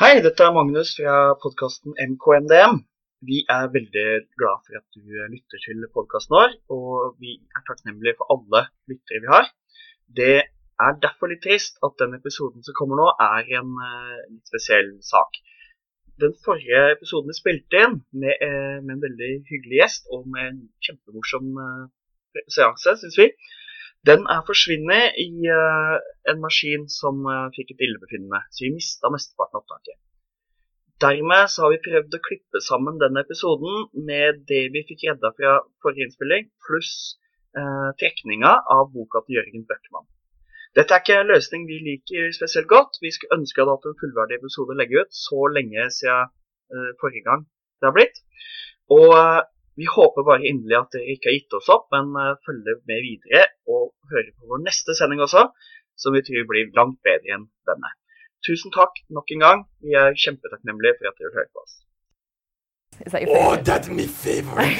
Hei, dette er Magnus fra podkasten MKMDM. Vi er veldig glad for at du lytter til podkasten vår, og vi er takknemlige for alle lyttere vi har. Det er derfor litt trist at den episoden som kommer nå, er en uh, litt spesiell sak. Den forrige episoden vi spilte inn med, uh, med en veldig hyggelig gjest og med en kjempemorsom uh, seanse, syns vi, den er forsvunnet i uh, en maskin som uh, fikk et illebefinnende, så vi mista mesteparten av opptaket. Dermed så har vi prøvd å klippe sammen den episoden med det vi fikk redda fra forrige innspilling, pluss uh, trekninga av boka til Jørgen Bøckmann. Dette er ikke en løsning vi liker spesielt godt. Vi skulle ønske at hatt en fullverdig episode å legge ut så lenge siden forrige gang det har blitt. Og vi håper bare inderlig at dere ikke har gitt oss opp, men uh, følger med videre og hører på vår neste sending også, som vi tror blir langt bedre enn denne. Tusen takk nok en gang. Vi er kjempetakknemlige for at dere hører på oss. That oh, that's my favorite.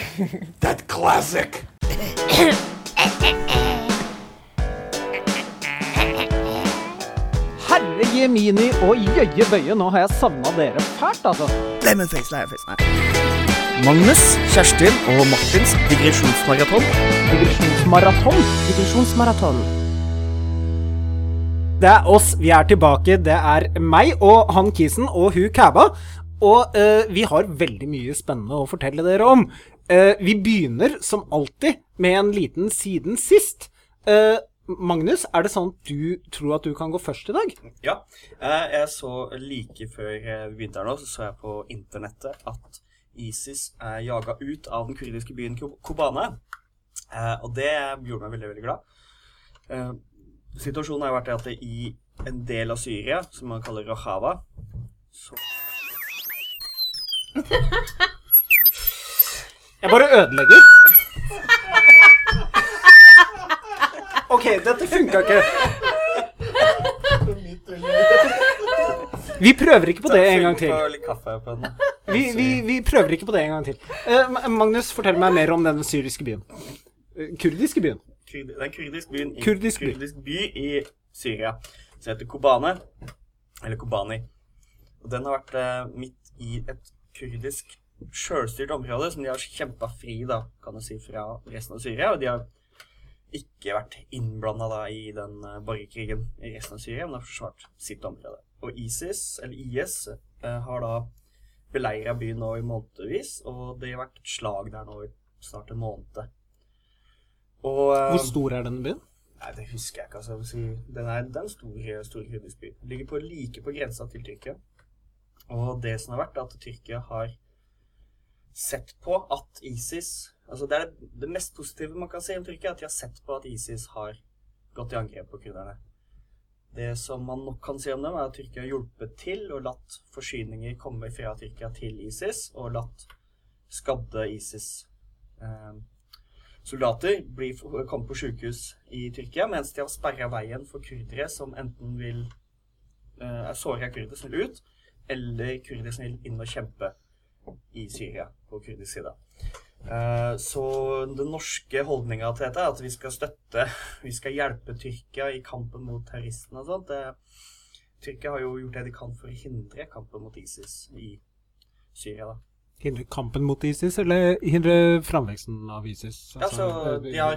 that classic. Herre Jemini og jøye bøye, nå har jeg savna dere fælt, altså. Lemonface, lemonface, nei. Magnus, Kjerstin og Martins digresjonsmaraton. Digresjonsmaraton? Digresjonsmaraton. Det er oss. Vi er tilbake. Det er meg og han Kisen og hun Kæba. Og uh, vi har veldig mye spennende å fortelle dere om. Uh, vi begynner som alltid med en liten siden sist. Uh, Magnus, er det sånn at du tror at du kan gå først i dag? Ja. Jeg så like før vi begynte her nå, så så jeg på internettet at ISIS er jaga ut av den kurdiske byen Kobane. Eh, og det gjorde meg veldig, veldig glad. Eh, situasjonen har jo vært at det i en del av Syria, som man kaller Rojava så Jeg bare ødelegger. OK, dette funka ikke. Vi prøver ikke på det en gang til. Den. Vi, vi, vi, prøver ikke på det en gang til. Uh, Magnus, fortell meg mer om den syriske byen. Uh, kurdiske byen. Kurd, det er en kurdisk, byen i, kurdisk, by. kurdisk by i Syria som heter Kobane. Eller Kobani. Og den har vært uh, midt i et kurdisk sjølstyrt område som de har kjempa fri, da, kan du si, fra resten av Syria. Og de har ikke vært innblanda i den borgerkrigen i resten av Syria, men har forsvart sitt område. Og ISIS, eller IS, har da beleira byen nå i månedsvis, og det har vært et slag der nå i snart en måned. Og, Hvor eh, stor er denne byen? Nei, Det husker jeg ikke. altså. Den er, den store, store kurdisk by. Ligger på, like på grensa til Tyrkia. Og det som har vært, er at Tyrkia har sett på at ISIS altså Det er det, det mest positive man kan si om Tyrkia, at de har sett på at ISIS har gått i angrep på kurderne. Det som man nok kan si om dem, er at Tyrkia har hjulpet til og latt forsyninger komme fra Tyrkia til ISIS, og latt skadde ISIS-soldater eh, komme på sykehus i Tyrkia, mens de har sperra veien for kurdere som enten vil eh, er kurdere som ut, eller kurdere som vil inn og kjempe i Syria på kurdisk side. Eh, så den norske holdninga til dette er at vi skal støtte Vi skal hjelpe Tyrkia i kampen mot terroristene og sånt. Tyrkia har jo gjort det de kan for å hindre kampen mot ISIS i Syria, da. Hindre kampen mot ISIS, eller hindre framveksten av ISIS? Altså, altså de har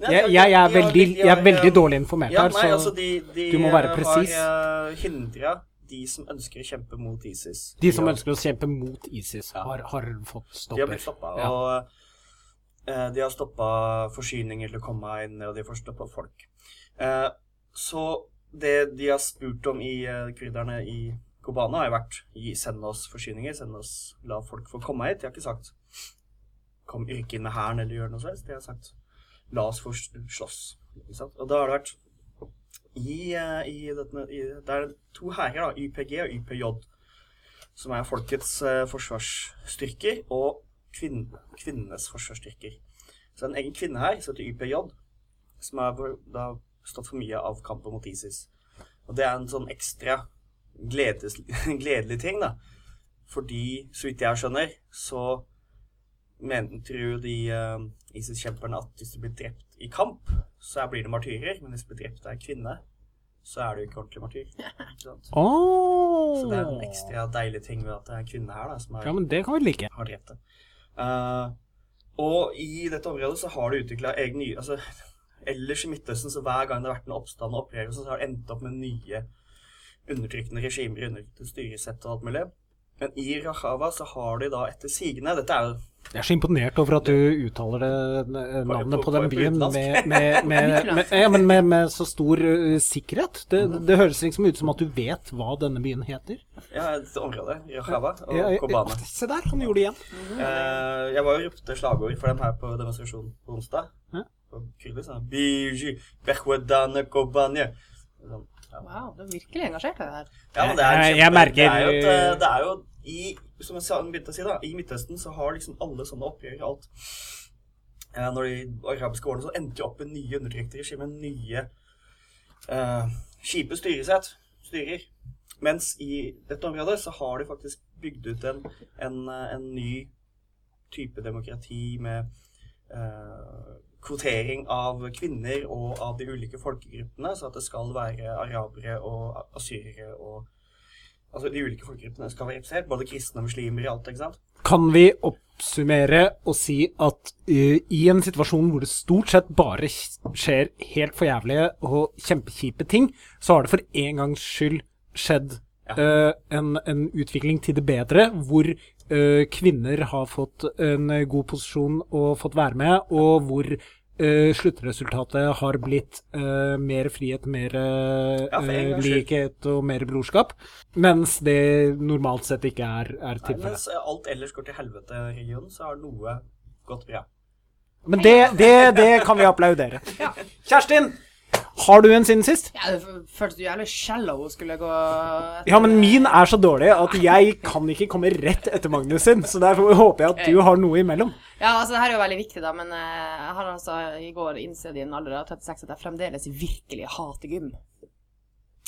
jeg, jeg, er veldig, jeg, er veldig, dårlig informert ja, her, så altså de, de, du må være presis. De har hindra de som ønsker å kjempe mot ISIS. De som ønsker å kjempe mot ISIS, har, har, fått stopper. De har blitt stoppa. Ja. Og eh, de har stoppa forsyninger til å komme inn, og de har stoppa folk. Eh, så det de har spurt om i eh, krydderne i Kobana, har jo vært send oss forsyninger, send oss, la folk få komme hit. De har ikke sagt kom yrke inn med hæren eller gjør noe sånt. De har sagt la oss få slåss. Og da har det vært i, eh, i, dette, i Det er to hærer, YPG og YPJ, som er folkets uh, forsvarsstyrker og kvinn, kvinnenes forsvarsstyrker. Så en egen kvinne her som heter YPJ, som har stått for mye av kampen mot ISIS. Og det er en sånn ekstra gledes, gledelig ting, da. Fordi, så vidt jeg skjønner, så mener, tror de uh, ISIS-kjemperne at hvis de blir drept i kamp, så blir det martyrer. Men hvis de blir drept av en kvinne, så er du ikke ordentlig martyr. Ikke oh, Så det er en ekstra deilig ting ved at det er en kvinne her da, som er, Ja, men det kan vi like. har drept det. Uh, og i dette området så har du utvikla egen nye altså, Ellers i Midtøsten, så hver gang det har vært en oppstand og opprørelse, så har det endt opp med nye undertrykkende regimer, undertrykkende styresett og alt mulig. Men i Rahava så har de da etter sigende Dette er jo Jeg er så imponert over at du uttaler det, eh, navnet på- på den byen med, med, med, med, ja, med, med så stor uh, sikkerhet. Det, det høres liksom ut som at du vet hva denne byen heter. ja, et område, Rahava og Ja, ja, Kobane. Se der, han gjorde det igjen. Eh, jeg var og ropte slagord for dem her på demonstrasjonen på onsdag. Ja. Og Kurdi sa Biji, Behwedane, Kobane. Sånn. Wow, du er virkelig engasjert i det her. Ja, men det er, Jeg- kjempe- jeg merker- det er jo, et, eh, det er jo i, som jeg begynte å si da, i Midtøsten så har liksom alle sånne oppgjør og alt. Eh, når de arabiske årene så endte de opp med nye undertrykte regimer, nye eh, kjipe styresett, styrer. Mens i dette området så har de faktisk bygd ut en, en, eh, en ny type demokrati med eh, kvotering av kvinner og av de ulike folkegruppene, så at det skal være arabere og asyrere og Altså de ulike folkegruppene skal være representert, både kristne og muslimer i alt, ikke sant? Kan vi oppsummere og si at uh, i en situasjon hvor det stort sett bare skjer helt forjævlige og kjempekjipe ting, så har det for en gangs skyld skjedd uh, en, en utvikling til det bedre, hvor uh, kvinner har fått en god posisjon og fått være med, og hvor uh, sluttresultatet har blitt uh, mer frihet, mer uh, Ja, skyld. likhet og mer brorskap, mens det normalt sett ikke er, er tilfellet. mens eh, alt ellers går til helvete i regionen, så har noe gått bra. Men det, det, det kan vi applaudere. Kjerstin, har du en siden sist? Ja, det føltes jo jævlig shallow skulle gå etter- Ja, men min er så dårlig at jeg kan ikke komme rett etter Magnus sin, så derfor håper jeg at du har noe imellom. Ja, altså det her er jo veldig viktig, da, men eh, jeg har altså i går innsett i en alder av 36 at jeg fremdeles virkelig hater gym.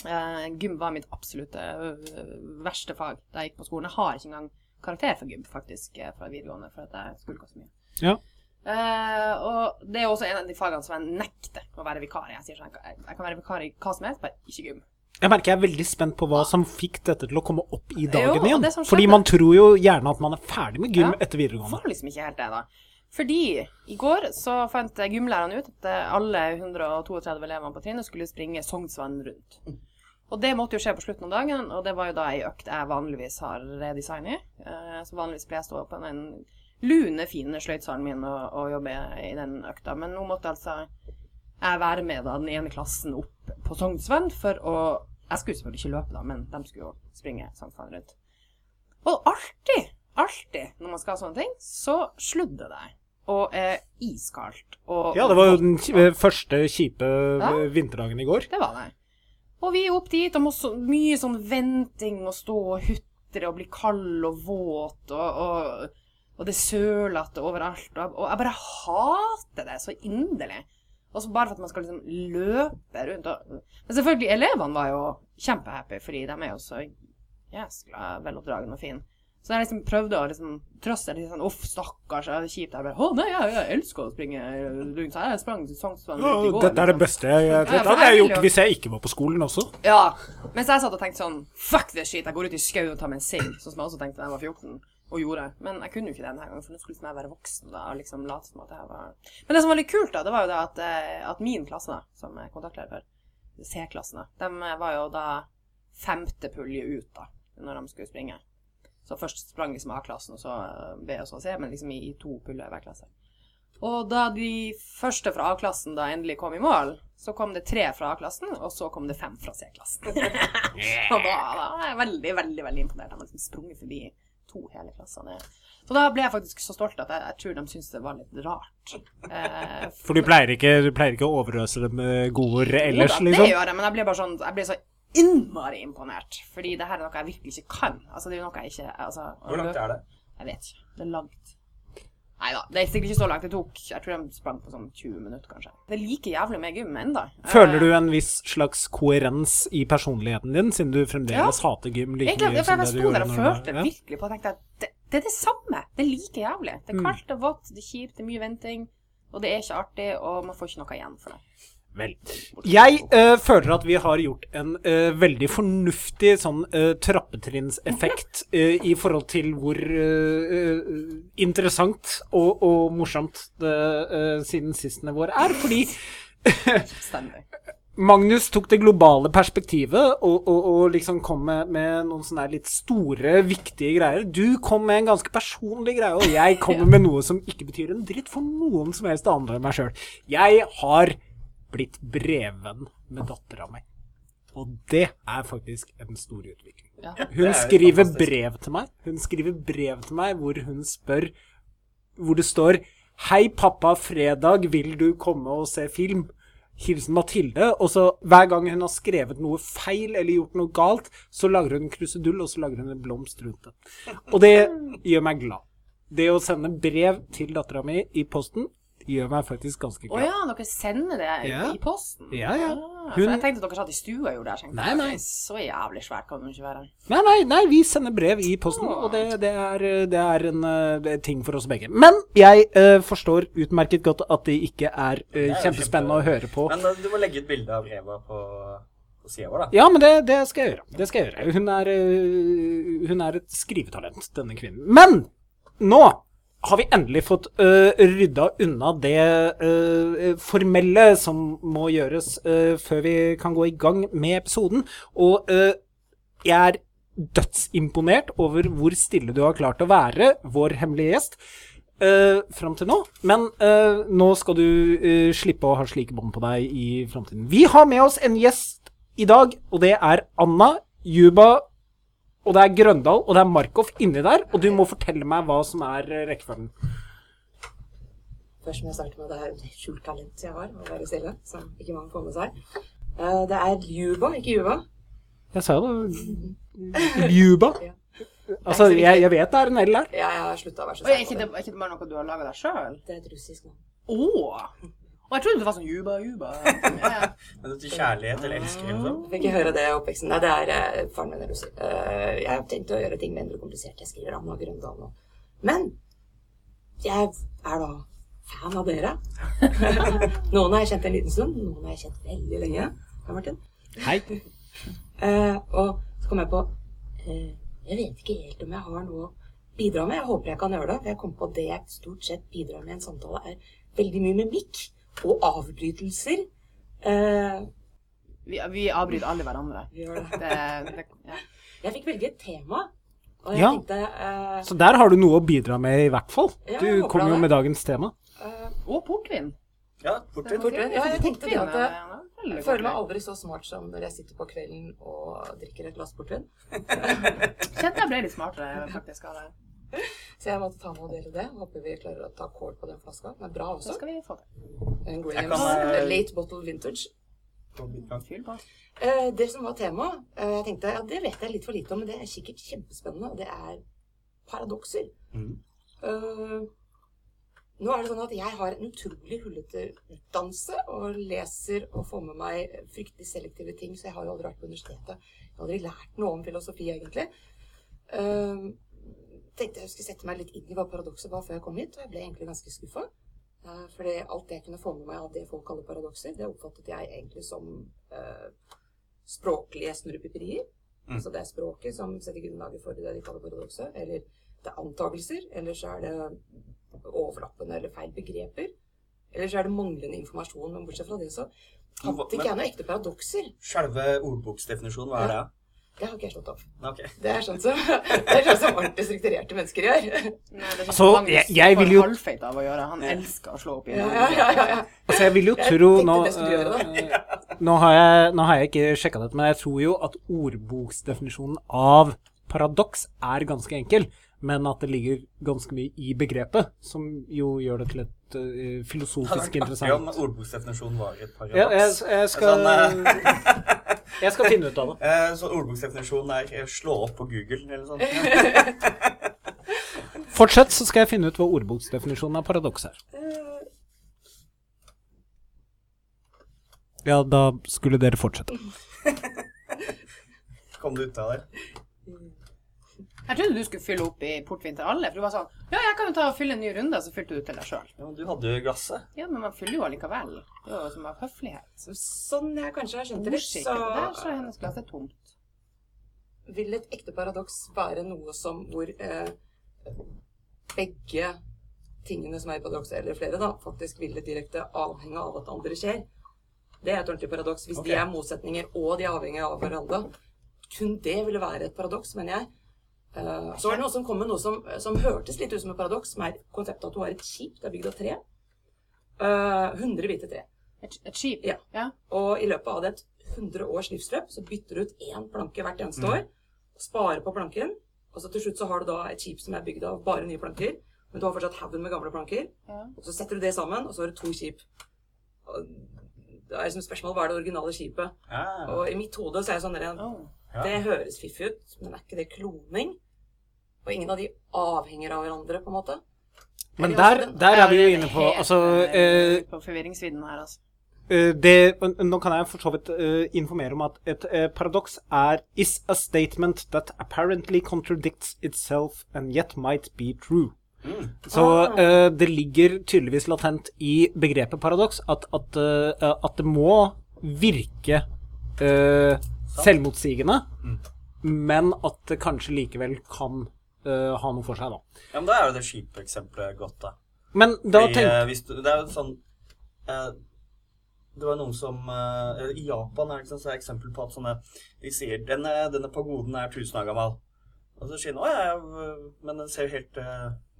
Uh, gym var mitt absolutte øh, verste fag da jeg gikk på skolen. Jeg har ikke engang karakter for gym, faktisk, eh, fra videregående, for at jeg skulka så mye. Ja. Eh, og det er også en av de fagene som jeg nekter å være vikar i. Jeg sier sånn, jeg, jeg kan være vikar i hva som helst, bare ikke gym. Jeg merker jeg er veldig spent på hva som fikk dette til å komme opp i dagen Jo, igjen. Fordi man tror jo gjerne at man er ferdig med gym Ja. etter videregående. får liksom ikke helt det, da. Fordi i går så fant gymlærerne ut at alle 132 elevene på trinnet skulle springe Sognsvann rundt. Og det måtte jo skje på slutten av dagen, og det var jo da ei økt jeg vanligvis har redesignet. Eh, Så vanligvis pleier jeg å stå på den lune, fine sløydsalen min å, å, jobbe i den økta. Men nå måtte altså jeg være med da den ene klassen opp på Sognsvann for å Jeg skulle selvfølgelig ikke løpe, da, men de skulle jo springe Sognsvann rundt. Og alltid, alltid når man skal ha sånne ting, så sludder det. Og eh, iskaldt. Og, Ja, det var jo den første kjipe Ja. eh, vinterdagen i går. Det var det. Og vi er opp dit, og så, mye sånn venting og stå og hutre og bli kald og våt, og, og, og det er sølete overalt. Og, og jeg bare hater det så inderlig. Og så bare for at man skal liksom løpe rundt og Men selvfølgelig, elevene var jo kjempehappy, fordi de er jo så jæskla veloppdragne og fine. Så jeg liksom prøvde å liksom trøste litt sånn Uff, stakkars, det er kjipt. Jeg bare Å nei, jeg, jeg elsker å springe rundt. Så jeg sprang Sognsvann rundt i går. Dette er det liksom. beste jeg vet. Ja, Det hadde jeg jeg gjort hvis jeg ikke var på skolen også. Ja. Mens jeg satt og tenkte sånn Fuck this shit, jeg går ut i skauen og tar meg en sigg. Sånn som jeg også tenkte da jeg var 14, og gjorde. Men jeg kunne jo ikke det denne gangen, for nå skulle liksom jeg være voksen da, og liksom late som at jeg var Men det som var litt kult, da, det var jo det at, eh, at min klasse, da, som jeg er kontaktleder for, C-klassen, da, de eh, var jo da femte pulje ut, da, når de skulle springe. Så først sprang liksom A-klassen, og så eh, B og så C, men liksom i, i to puljer hver klasse. Og da de første fra A-klassen da endelig kom i mål, så kom det tre fra A-klassen, og så kom det fem fra C-klassen. og da, da var jeg veldig, veldig veldig imponert. De har liksom sprunget forbi to hele klassene. Det- Så da ble jeg faktisk så stolt at jeg, jeg tror de syntes det var litt rart. Eh, For du pleier ikke, du pleier ikke å overøse dem med godord ellers, jo da, Det liksom? gjør jeg, men jeg blir bare sånn Jeg blir så innmari imponert. Fordi det her er noe jeg virkelig ikke kan. Altså, det er jo noe jeg ikke altså, Hvor langt er det? Jeg vet ikke. Det er langt. Nei da, det er sikkert ikke så langt. Det tok Jeg tror de sprang på sånn 20 minutter, kanskje. Det er like jævlig med gym ennå. Føler du en viss slags koherens i personligheten din, siden du fremdeles hater gym like mye som det du sto gjorde der og når du følte virkelig på og tenkte at det, det er det samme. Det er like jævlig. Det er Mm. kaldt og vått, det er kjipt, det er mye venting, og det er ikke artig, og man får ikke noe igjen for det. Vel. Jeg uh, føler at vi har gjort en uh, veldig fornuftig sånn uh, trappetrinnseffekt i forhold til hvor interessant og, og morsomt det siden sistene vår er. Fordi Magnus tok det globale perspektivet og, og, og liksom kom med, med noen sånne litt store, viktige greier. Du kom med en ganske personlig greie, og jeg kommer med noe som ikke betyr en dritt for noen som helst andre enn meg sjøl. Jeg har blitt brevvenn med dattera mi. Og det er faktisk en stor utvikling. Ja. Hun er skriver fantastisk. brev til meg. Hun skriver brev til meg hvor hun spør Hvor det står Hei, pappa, fredag, vil du komme og se film? Hilsen Mathilde. Og så hver gang hun har skrevet noe feil eller gjort noe galt, så lager hun en krusedull, og så lager hun en blomst rundt det. Og det gjør meg glad. Det å sende brev til dattera mi i posten gjør meg faktisk ganske Å glad. ja, dere sender det Ja. i posten? Ja, ja. Ah, Hun- jeg tenkte dere satt i stua og gjorde det. Nei, nei. Så jævlig svært kan det ikke være. Nei, nei, nei, vi sender brev i posten, og det, det, er, det er en eh, det er ting for oss begge. Men jeg uh, forstår utmerket godt at det ikke er eh, er kjempespennende kjempespennende å høre på. Men du må legge ut bilde av brevet på, på vår, da. Ja, men det, det skal jeg gjøre. Det skal jeg gjøre. Hun er, hun er et skrivetalent, denne kvinnen. Men nå har vi endelig fått uh, rydda unna det uh, formelle som må gjøres uh, før vi kan gå i gang med episoden. Og jeg er dødsimponert over hvor stille du har klart å være, vår hemmelige gjest. Uh, fram til nå. Men nå skal du slippe å ha slike bånd på deg i framtiden. Vi har med oss en gjest i dag, og det er Anna, Juba, og det er Grøndal, og det er Markov inni der. Og du må fortelle meg hva som er øh, rekkefølgen. Først må jeg starte med at det er et skjult talent jeg har, å være stille, som ikke mange får med seg. Eh, Det er Juba, ikke Juba. Jeg sa jo det. Juba. Ja. Altså, jeg, jeg vet det er en L her. Ja, jeg har slutta å være så sær er ikke det bare noe du har laga deg sjøl? Det er et russisk navn. Å! Og jeg trodde det var sånn juba, juba. Ja. Men det til kjærlighet eller elsker sånt. Fikk ikke høre det i oppveksten. Nei, det er eh, faren min er russer. Eh, jeg har tenkt å gjøre ting mindre komplisert. Jeg skriver Anna Grøndal nå. Men jeg er da fan av dere. noen har jeg kjent en liten stund, noen har jeg kjent veldig lenge. Hei, Martin? Hei. Eh, og så kom jeg på eh, Jeg vet ikke helt om jeg har noe å bidra med. Jeg håper jeg kan gjøre det. For jeg kom på at det jeg stort sett bidrar med i en samtale, er veldig mye mimikk og avbrytelser. Eh, Vi, vi avbryter alle hverandre. gjør det. Det, det, ja. Jeg fikk velge et tema. Og jeg Ja. tenkte eh, Så der har du noe å bidra med, i hvert fall. Ja, Du kom jo med dagens tema. eh, Og portvin. Ja, portvin. Portvin. Ja, jeg tenkte det at eh, Jeg Jeg føler meg aldri så smart som når jeg sitter på kvelden og drikker et glass portvin. Kjente jeg ble litt smartere faktisk av det. Så jeg måtte ta med og dele det. Håper vi klarer å ta kål på den flaska. Den er bra også. Da skal vi få det. En Grahams kan, eh, Late Bottle Vintage. Uh. Eh, det som var temaet, uh, jeg tenkte ja, det vet jeg litt for lite om, men det er sikkert kjempespennende, og det er paradokser. Mm. Eh, nå er det sånn at jeg har en utrolig hullete utdannelse og leser og får med meg fryktelig selektive ting, så jeg har jo aldri vært på universitetet. Jeg har aldri lært noe om filosofi, egentlig. Tenkte jeg skulle sette meg litt inn i hva paradokset var før jeg kom hit, og jeg ble egentlig ganske skuffa. Eh, fordi alt det jeg kunne få med meg av det folk kaller paradokser, det oppfattet jeg egentlig som eh, språklige snurrepiperier. Mm. Altså det er språket som setter grunnlaget for det de kaller paradokset. Eller det er antakelser, eller så er det overlappende eller feil begreper. Eller så er det manglende informasjon. Men bortsett fra det så hadde ikke jeg noen ekte paradokser. Selve ordboksdefinisjonen, hva er det? Det har ikke jeg slått opp. Okay. Det er sånn som, det er sånn som ordentlig strukturerte mennesker gjør. Nei, det er Altså, sånn Magnus jeg- jeg vil jo- halvfeit av å gjøre. Han elsker å slå opp i Ja, ja, ja, ja, ja. Altså, jeg vil jo tro nå, gjøre, eh, nå, har jeg, nå har jeg ikke sjekka dette, men jeg tror jo at ordboksdefinisjonen av paradoks er ganske enkel, men at det ligger ganske mye i begrepet, som jo gjør det til et eh, Det hadde filosofisk vært artig om ordboksdefinisjonen var et paradoks. ja, jeg, jeg, skal, Sånn, eh, jeg skal finne ut av det. eh, Så ordboksdefinisjonen er slå opp på Google eller sånn. sånt. Fortsett, så skal jeg finne ut hva ordboksdefinisjonen av paradoks er. Eh, Ja, da skulle dere fortsette. Kom du ut av det? Jeg trodde du skulle fylle opp i portvin til alle. For du var sånn Ja, jeg kan jo ta og fylle en ny runde, så fylte du til deg sjøl. Ja, men du hadde jo glasset. Ja, men man fyller jo allikevel. Det var jo som av høflighet. Sånn jeg kanskje har skjønt det litt, så Der så så er hennes glass er tomt. vil et ekte paradoks være noe som hvor eh, begge tingene som er i paradokset, eller flere, da, faktisk vil det direkte avhenge av at det andre skjer. Det er et ordentlig paradoks. Hvis okay. de er motsetninger og de er avhengige av hverandre, kun det ville være et paradoks, mener jeg. Eh, så var det noe som kom med noe som, som hørtes litt ut som et paradoks, som er konseptet at du har et skip det er bygd av tre. Eh, 100 hvite tre. Et, et skip? Ja. ja. Og i løpet av et 100 års livsløp så bytter du ut én planke hvert eneste år. Sparer på planken. Og så til slutt så har du da et skip som er bygd av bare nye planker. Men du har fortsatt haugen med gamle planker. Ja. Og så setter du det sammen, og så har du to skip. Og det er liksom spørsmål hva er det originale skipet. Ja. Og i mitt hode så er det sånn der, Oh. Ja. Det høres fiffig ut, men er ikke det kloning? Og ingen av de avhenger av hverandre, på en måte. Men der, der er vi jo inne på Altså eh, eh, På forvirringsvidden her, altså. eh, det, Nå kan jeg for så vidt uh, informere om at et uh, paradoks er is a statement that apparently contradicts itself and yet might be true. Så uh, det ligger tydeligvis latent i begrepet paradoks at, at, at det må virke eh, selvmotsigende, men at det kanskje likevel kan eh, ha noe for seg, da. ja, men da er jo det skipeksempelet godt, da. Men da Fordi, tenk... eh, du, det er jo sånn uh, Det var noen som uh, I Japan er det sånn, så er eksempel på at sånne De sier denne, denne pagoden er 1000 år gammel. Og så sier de å ja, ja, men den ser jo helt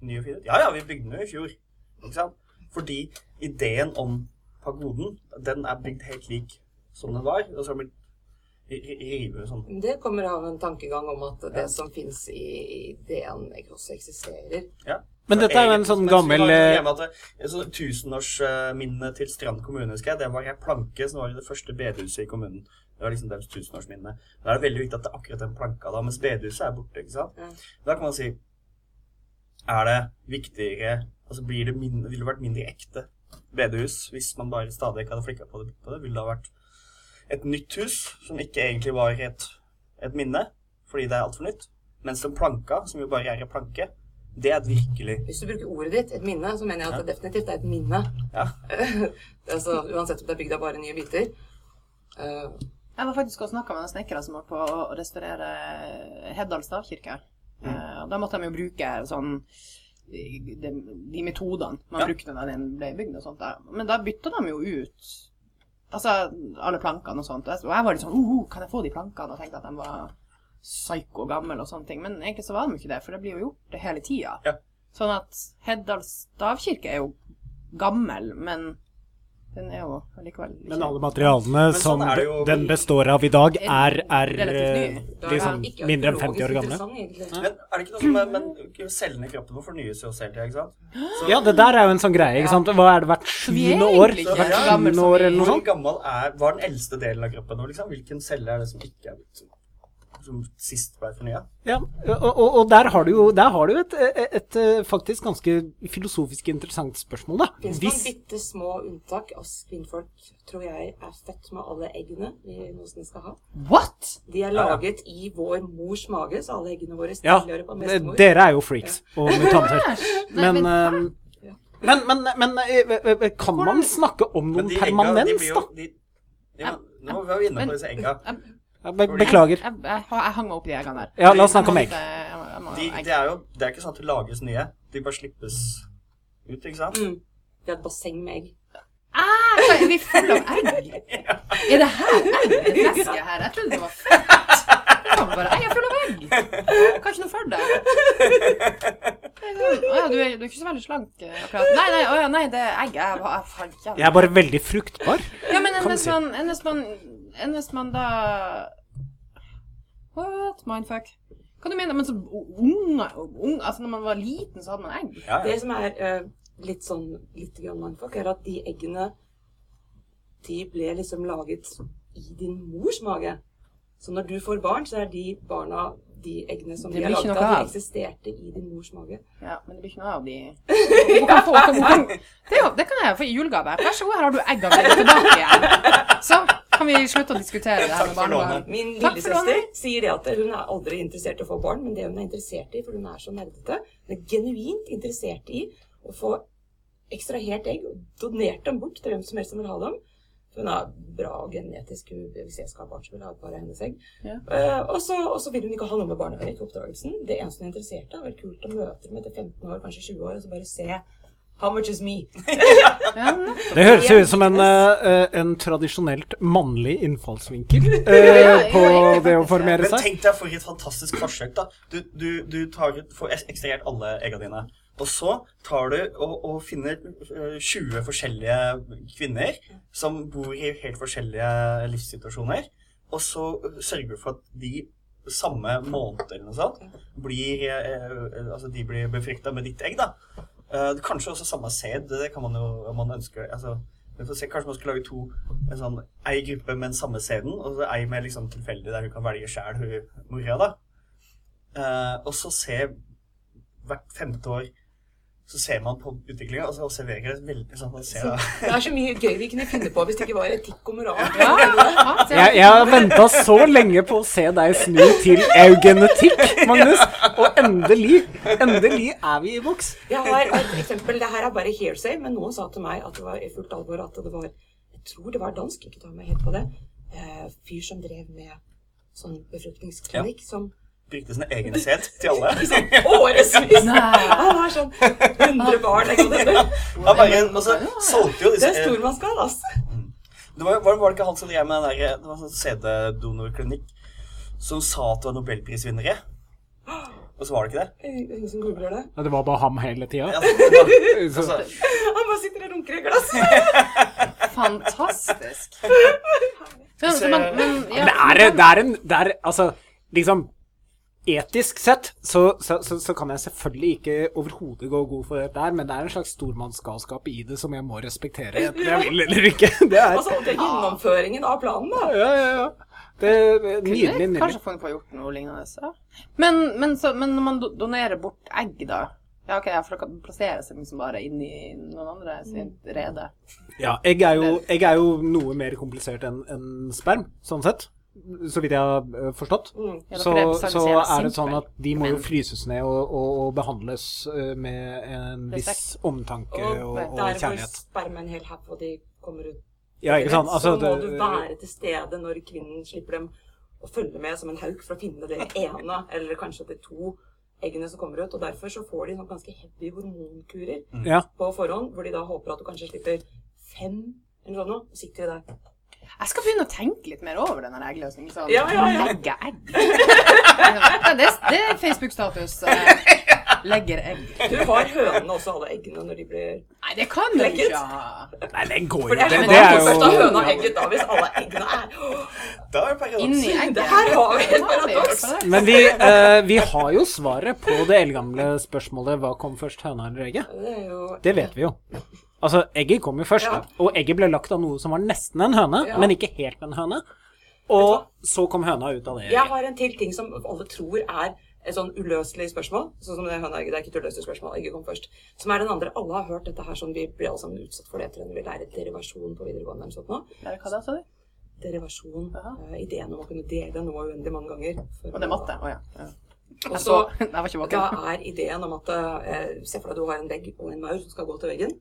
ny og fin ut. Ja ja, vi bygde den jo i fjor. Ikke sant? Fordi ideen om pagoden, den er bygd helt lik som den var. Og så har den blitt ri- ri- sånn. Det kommer av en tankegang om at det som fins i ideen, også eksisterer. Ja. Men dette er jo en sånn gammel sånn tusenårsminne til Strand kommune, husker jeg. Det var ei planke som var i det første bedehuset i kommunen. Det var liksom deres tusenårsminne. Da er det veldig viktig at det er akkurat den planka da, mens bedehuset er borte, ikke sant. Ja. Da kan man si Er det viktigere Altså blir det mindre, ville det vært mindre ekte bedehus hvis man bare stadig hadde flikka på det? På det? Ville det ha vært et nytt hus som ikke egentlig var et, et minne, fordi det er altfor nytt? Mens den planka, som jo bare er en planke, det er et virkelig Hvis du bruker ordet ditt, et minne, så mener jeg at Ja. det definitivt er et minne. Ja. altså, uansett om det er bygd av bare nye biter. Uh, Jeg var faktisk og snakka med noen snekkere som var på å restaurere Heddal stavkirke. Eh, og da måtte de jo bruke sånn de, de metodene man Ja. brukte da den ble bygd og sånt. Da. Men da bytta de jo ut altså alle plankene og sånt. Og jeg var litt sånn uh, Kan jeg få de plankene? Og tenkte at de var psyko gamle og sånne ting. Men egentlig så var de ikke det, for det blir jo gjort det hele tida. Ja. Sånn at Heddal stavkirke er jo gammel, men den er jo allikevel ikke Men alle materialene sånn som er jo- den består av i dag, er, er eh, er liksom mindre enn 50 år gamle. Men er det ikke noe som er, men cellene i kroppen må fornyes jo selv til, ikke sant? Så Ja, det der er jo en sånn greie, ikke sant. Hva er det hvert er sjuende år? Hvert sjuende år eller noe hvor gammel er, var den eldste delen av kroppen nå, liksom? Hvilken celle er det som ikke er blitt som sist ble fornya? Ja, og, og, og der har du jo, der har du et, et, et, eh, faktisk ganske filosofisk interessant spørsmål, da. Fins noen Hvis bitte små unntak. Oss kvinnfolk tror jeg er født med alle eggene vi noensinne skal ha. What?! De er Ja, ja. laget i vår mors mage, så alle eggene våre Ja, tilhører på bestemor. dere er jo freaks og mutanter. Men, men, eh, men, men, men eh, kan man snakke om noen permanens, da? de, ja, Nå var vi inne på disse egga. Jeg, be- Beklager. jeg, jeg, jeg hang meg opp i de eggene der. Ja, la oss snakke om egg. jeg jeg De, det er jo det er ikke sånn at det lages nye. De bare slippes ut, ikke sant? Mm. Vi har et basseng med egg. Ah, er vi fulle av egg? Er det her egg? Det fleske her? Jeg trodde det var fett. var bare egg er full av egg. Kan ikke noe for deg. Å ja, du er, du er ikke så veldig slank eh, akkurat. Nei, nei, å ja, nei, det er egg. Jeg, jeg, jeg. Jeg er bare veldig fruktbar. Ja, men enn hvis man, enn hvis man, da What? Mindfuck. Hva du mener men så unge, unge Altså, når man var liten, så hadde man egg? Ja, Det som er uh, litt sånn litt grann mindfuck, er at de eggene de ble liksom laget i din mors mage. Så når du får barn, så er de barna de eggene som de har laget av, de eksisterte i din mors mage. Ja, men det blir ikke noe av de kan få, kan, det, jo- det kan jeg få i julegave. Vær så god, her har du eggene dine tilbake igjen. Så, Kan vi slutte å diskutere det her med barnebarn? Min lillesøster sier det at hun er aldri interessert i å få barn, men det hun er interessert i, for hun er så nerdete, hun er genuint interessert i å få ekstrahert egg og donert dem bort til hvem som helst som vil ha dem. Hun er bra genetisk. Hvis jeg skal ha barn, så vil jeg ha et par av hennes egg. Ja. Uh, og, så, vil hun ikke ha noe med gjøre i oppdragelsen. Det eneste hun er interessert i, har vært kult å møte dem etter 15 år, kanskje 20 år, og så bare se How much is me? Det høres jo ut som en, eh, en tradisjonelt mannlig innfallsvinkel eh, på det å formere seg. Men tenk deg for et fantastisk forsøk, da. Du, du, du tar, får eks- ekstrahert alle egga dine. Og så tar du og, og finner øh, 20 forskjellige kvinner som bor i helt forskjellige livssituasjoner. Og så sørger du for at de samme måneder eller noe sånt blir, eh, eh, altså de blir befrukta med ditt egg, da. Eh, kanskje også samme sæd. Det kan man jo om man ønsker. altså se, Kanskje man skal lage to en sånn, Ei gruppe med den samme sæden, og så ei med liksom tilfeldig der hun kan velge sjæl, hun mora, da. Uh, og så se hvert femte år så ser man på utviklinga, og så observerer det veldig sånn man ser. Det er så mye gøy vi kunne finne på hvis det ikke var etikk og moral. Ja, ja, Jeg, jeg har venta så lenge på å se deg snu til eugenetikk, Magnus. Og endelig, endelig er vi i boks. Jeg har et eksempel. Det her er bare hearsay, men noen sa til meg at det var i fullt alvor at det var Jeg tror det var dansk, ikke ta meg helt på det. Eh, fyr som drev med sånn befruktningsklinikk som Brukte sin egen set til alle. i sånn årevis. Han har sånn 100 barn. Det. Han bare, altså, solgte jo Det er stormannsgal, altså. Det var, var, var det ikke han som drev med den der Det var sånn CD-donorklinikk som sa at det var nobelprisvinnere? Og så var det ikke det? Ingen som googler det. Ja, Det var bare ham hele tida. Ja, altså, Han bare sitter og runker i glass. Fantastisk. Men, så, men, men ja, Det er, det er en det er, Altså, liksom Etisk sett så, så, så, så kan jeg selvfølgelig ikke overhodet gå god for dette her, men det er en slags stormannsgalskap i det som jeg må respektere, enten jeg vil eller ikke. Det er Altså, det er gjennomføringen av planen, da. Ja, ja, ja. Det er nydelig. kunne nydelig. kanskje funnet på å gjort noe lignende. Så. Men, men, så, men når man donerer bort egg, da Ja, OK, for det kan plassere seg liksom bare inn i noen andre sin rede. Ja, egg er, jo, egg er jo noe mer komplisert enn enn sperm, sånn sett. Så vidt jeg har øh, forstått. Mm. Så, så er det sånn at de må jo fryses ned og, og, og behandles øh, med en viss omtanke og, Og og der hvor kjærlighet. spermen helt happ, og de kommer ut Ja, sant? Altså, så må det, du være til stede når kvinnen slipper dem å følge med som en hauk for å finne det ene, eller kanskje de to eggene som kommer ut. Og derfor så får de sånn ganske heavy hormonkurer mm. på forhånd, hvor de da håper at du kanskje slipper fem eller noe. og sitter de der. Jeg skal begynne å tenke litt mer over den eggløsningen. Sånn, Ja, ja, ja. Legge egg. Ja, det, det er Facebook-status. Legger egg. Du har hønene også, alle eggene, når de blir Nei, det kan du ikke ha. Nei, det går jo det er Det, det er først høna jo egget da, hvis alle eggene er Da er det paradoks. Inni egget. Det her har vi et paradoks. Men vi, uh, vi har jo svaret på det eldgamle spørsmålet hva kom først, høna eller egget? Det jo Det vet vi jo. Altså, egget kom jo først, Ja. og egget ble lagt av noe som var nesten en høne, Ja. men ikke helt en høne. Og så kom høna ut av det Jeg har en til ting som alle tror er et sånn uløselig spørsmål. Sånn som det høneegget. Det er ikke et uløselig spørsmål. Egget kom først. Som er den andre. Alle har hørt dette her sånn Vi blir alle sammen utsatt for det etter når vi lærer derivasjon på videregående eller sånt nå. Er det hva da, sa du? Derivasjon. Uh, ideen om å kunne dele noe uendelig mange ganger. for Og det er å- matte? Å ja. ja. Og så så da er ideen om at uh, Se for deg at du har en vegg og en maur som skal gå til veggen.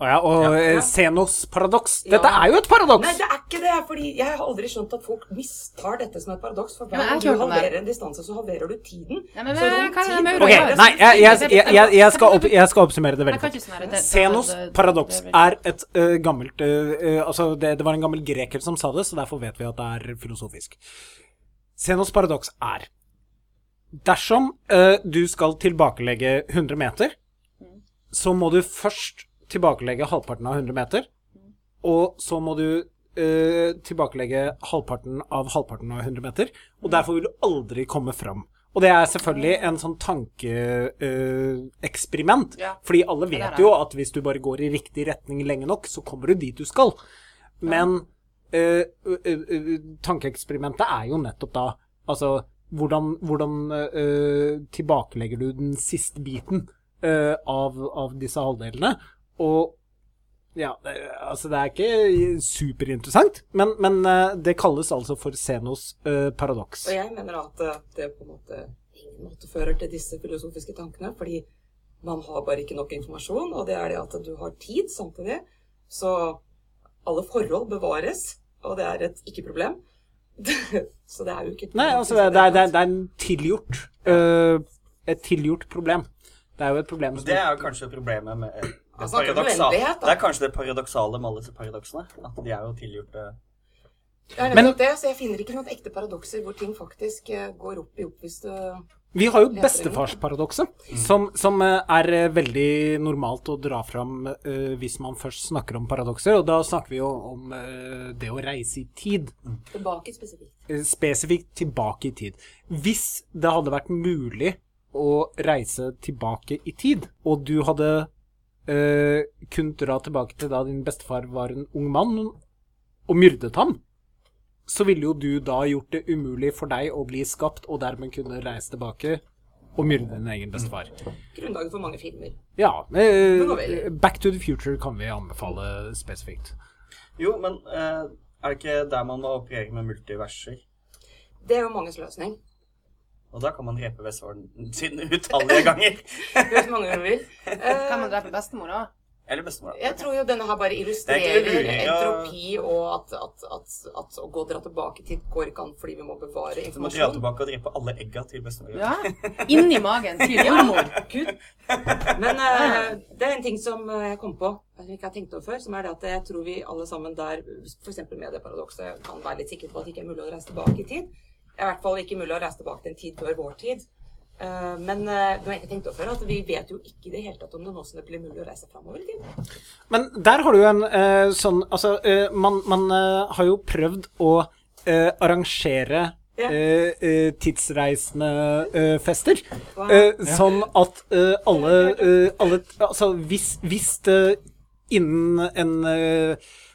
Å ja, og Ja. eh, Senos paradoks. Ja. Dette er jo et paradoks! Nei, det er ikke det. fordi jeg har aldri skjønt at folk mistar dette som et paradoks. For Ja, hver gang du halverer en distanse, så halverer du tiden. Nei, men- men Ja, jeg, jeg, jeg, jeg, skal, opp, jeg skal oppsummere det veldig fort. ikke her, det- Senos paradoks er et uh, gammelt ø, Altså, det, det var en gammel greker som sa det, så derfor vet vi at det er filosofisk. Senos paradoks er Dersom uh, du skal tilbakelegge 100 meter, så må du først tilbakelegge halvparten av 100 meter, og så må du ø, tilbakelegge halvparten av halvparten av 100 meter, og derfor vil du aldri komme fram. Og det er selvfølgelig en sånn tankeeksperiment, Ja. fordi alle vet jo at hvis du bare går i riktig retning lenge nok, så kommer du dit du skal. Men ø, ø, ø, tankeeksperimentet er jo nettopp da Altså, hvordan, hvordan ø, tilbakelegger du den siste biten av, av disse halvdelene? Og Ja, det, altså det er ikke superinteressant, men, men eh, det kalles altså for Zenos uh, paradoks. Og jeg mener at eh, det på en måte ingen måte fører til disse filosofiske tankene, fordi man har bare ikke nok informasjon, og det er det at du har tid samtidig. Så alle forhold bevares, og det er et ikke-problem. så det er jo ikke Nei, altså det, det, er, det, er, det er en tilgjort uh, Et tilgjort problem. Det er jo et problem som Det er jo kanskje problemet med det, er, uendelighet, da. det er kanskje det paradoksale med alle disse paradoksene. At de er jo tilgjorte er Men- det, så jeg finner ikke noen ekte paradokser hvor ting faktisk eh, går opp i opp hvis du Vi har jo bestefarsparadokset, mm. som, som eh, er eh, veldig normalt å dra fram uh, hvis man først snakker om paradokser. Og da snakker vi jo om uh, det å reise i tid. Tilbake spesifikt. Spesifikt tilbake i tid. Hvis det hadde vært mulig å reise tilbake i tid, og du hadde eh, kunnet dra tilbake til da din bestefar var en ung mann, og myrdet ham, så ville jo du da gjort det umulig for deg å bli skapt, og dermed kunne reise tilbake og myrde din egen bestefar. Grunnlaget for mange filmer. Ja. eh, Back to the Future kan vi anbefale spesifikt. Jo, men eh, er det ikke der man må operere med multiverser? Det er jo manges løsning. Og da kan man drepe bestefaren sin utallige ganger. Hvis mange vil. Eh, Kan man drepe bestemor, da? Eller bestemora. Jeg tror jo denne her bare er illustrerer mulig, ja. entropi, og at, at, at, at å gå og dra tilbake til går ikke an fordi vi må bevare Du må dra tilbake og drepe alle egga til bestemor. Ja. Inni magen til jordmor. Gud. Men uh, det er en ting som eh, jeg kom på, som jeg ikke har tenkt over før, som er det at jeg tror vi alle sammen der, f.eks. med det paradokset, kan være litt sikre på at det ikke er mulig å reise tilbake i tid. Er i hvert fall ikke mulig å reise tilbake til en tid før vår tid. Eh, men det har jeg ikke tenkt over før, at vi vet jo ikke i det hele tatt om det nå som det blir mulig å reise framover i tid. Men der har du jo en eh, sånn Altså, eh, man, man eh, har jo prøvd å eh, arrangere Ja. eh, eh, tidsreisende eh, fester. Wow. Eh, Sånn at eh, alle, eh, alle Altså, hvis, hvis det innen en eh,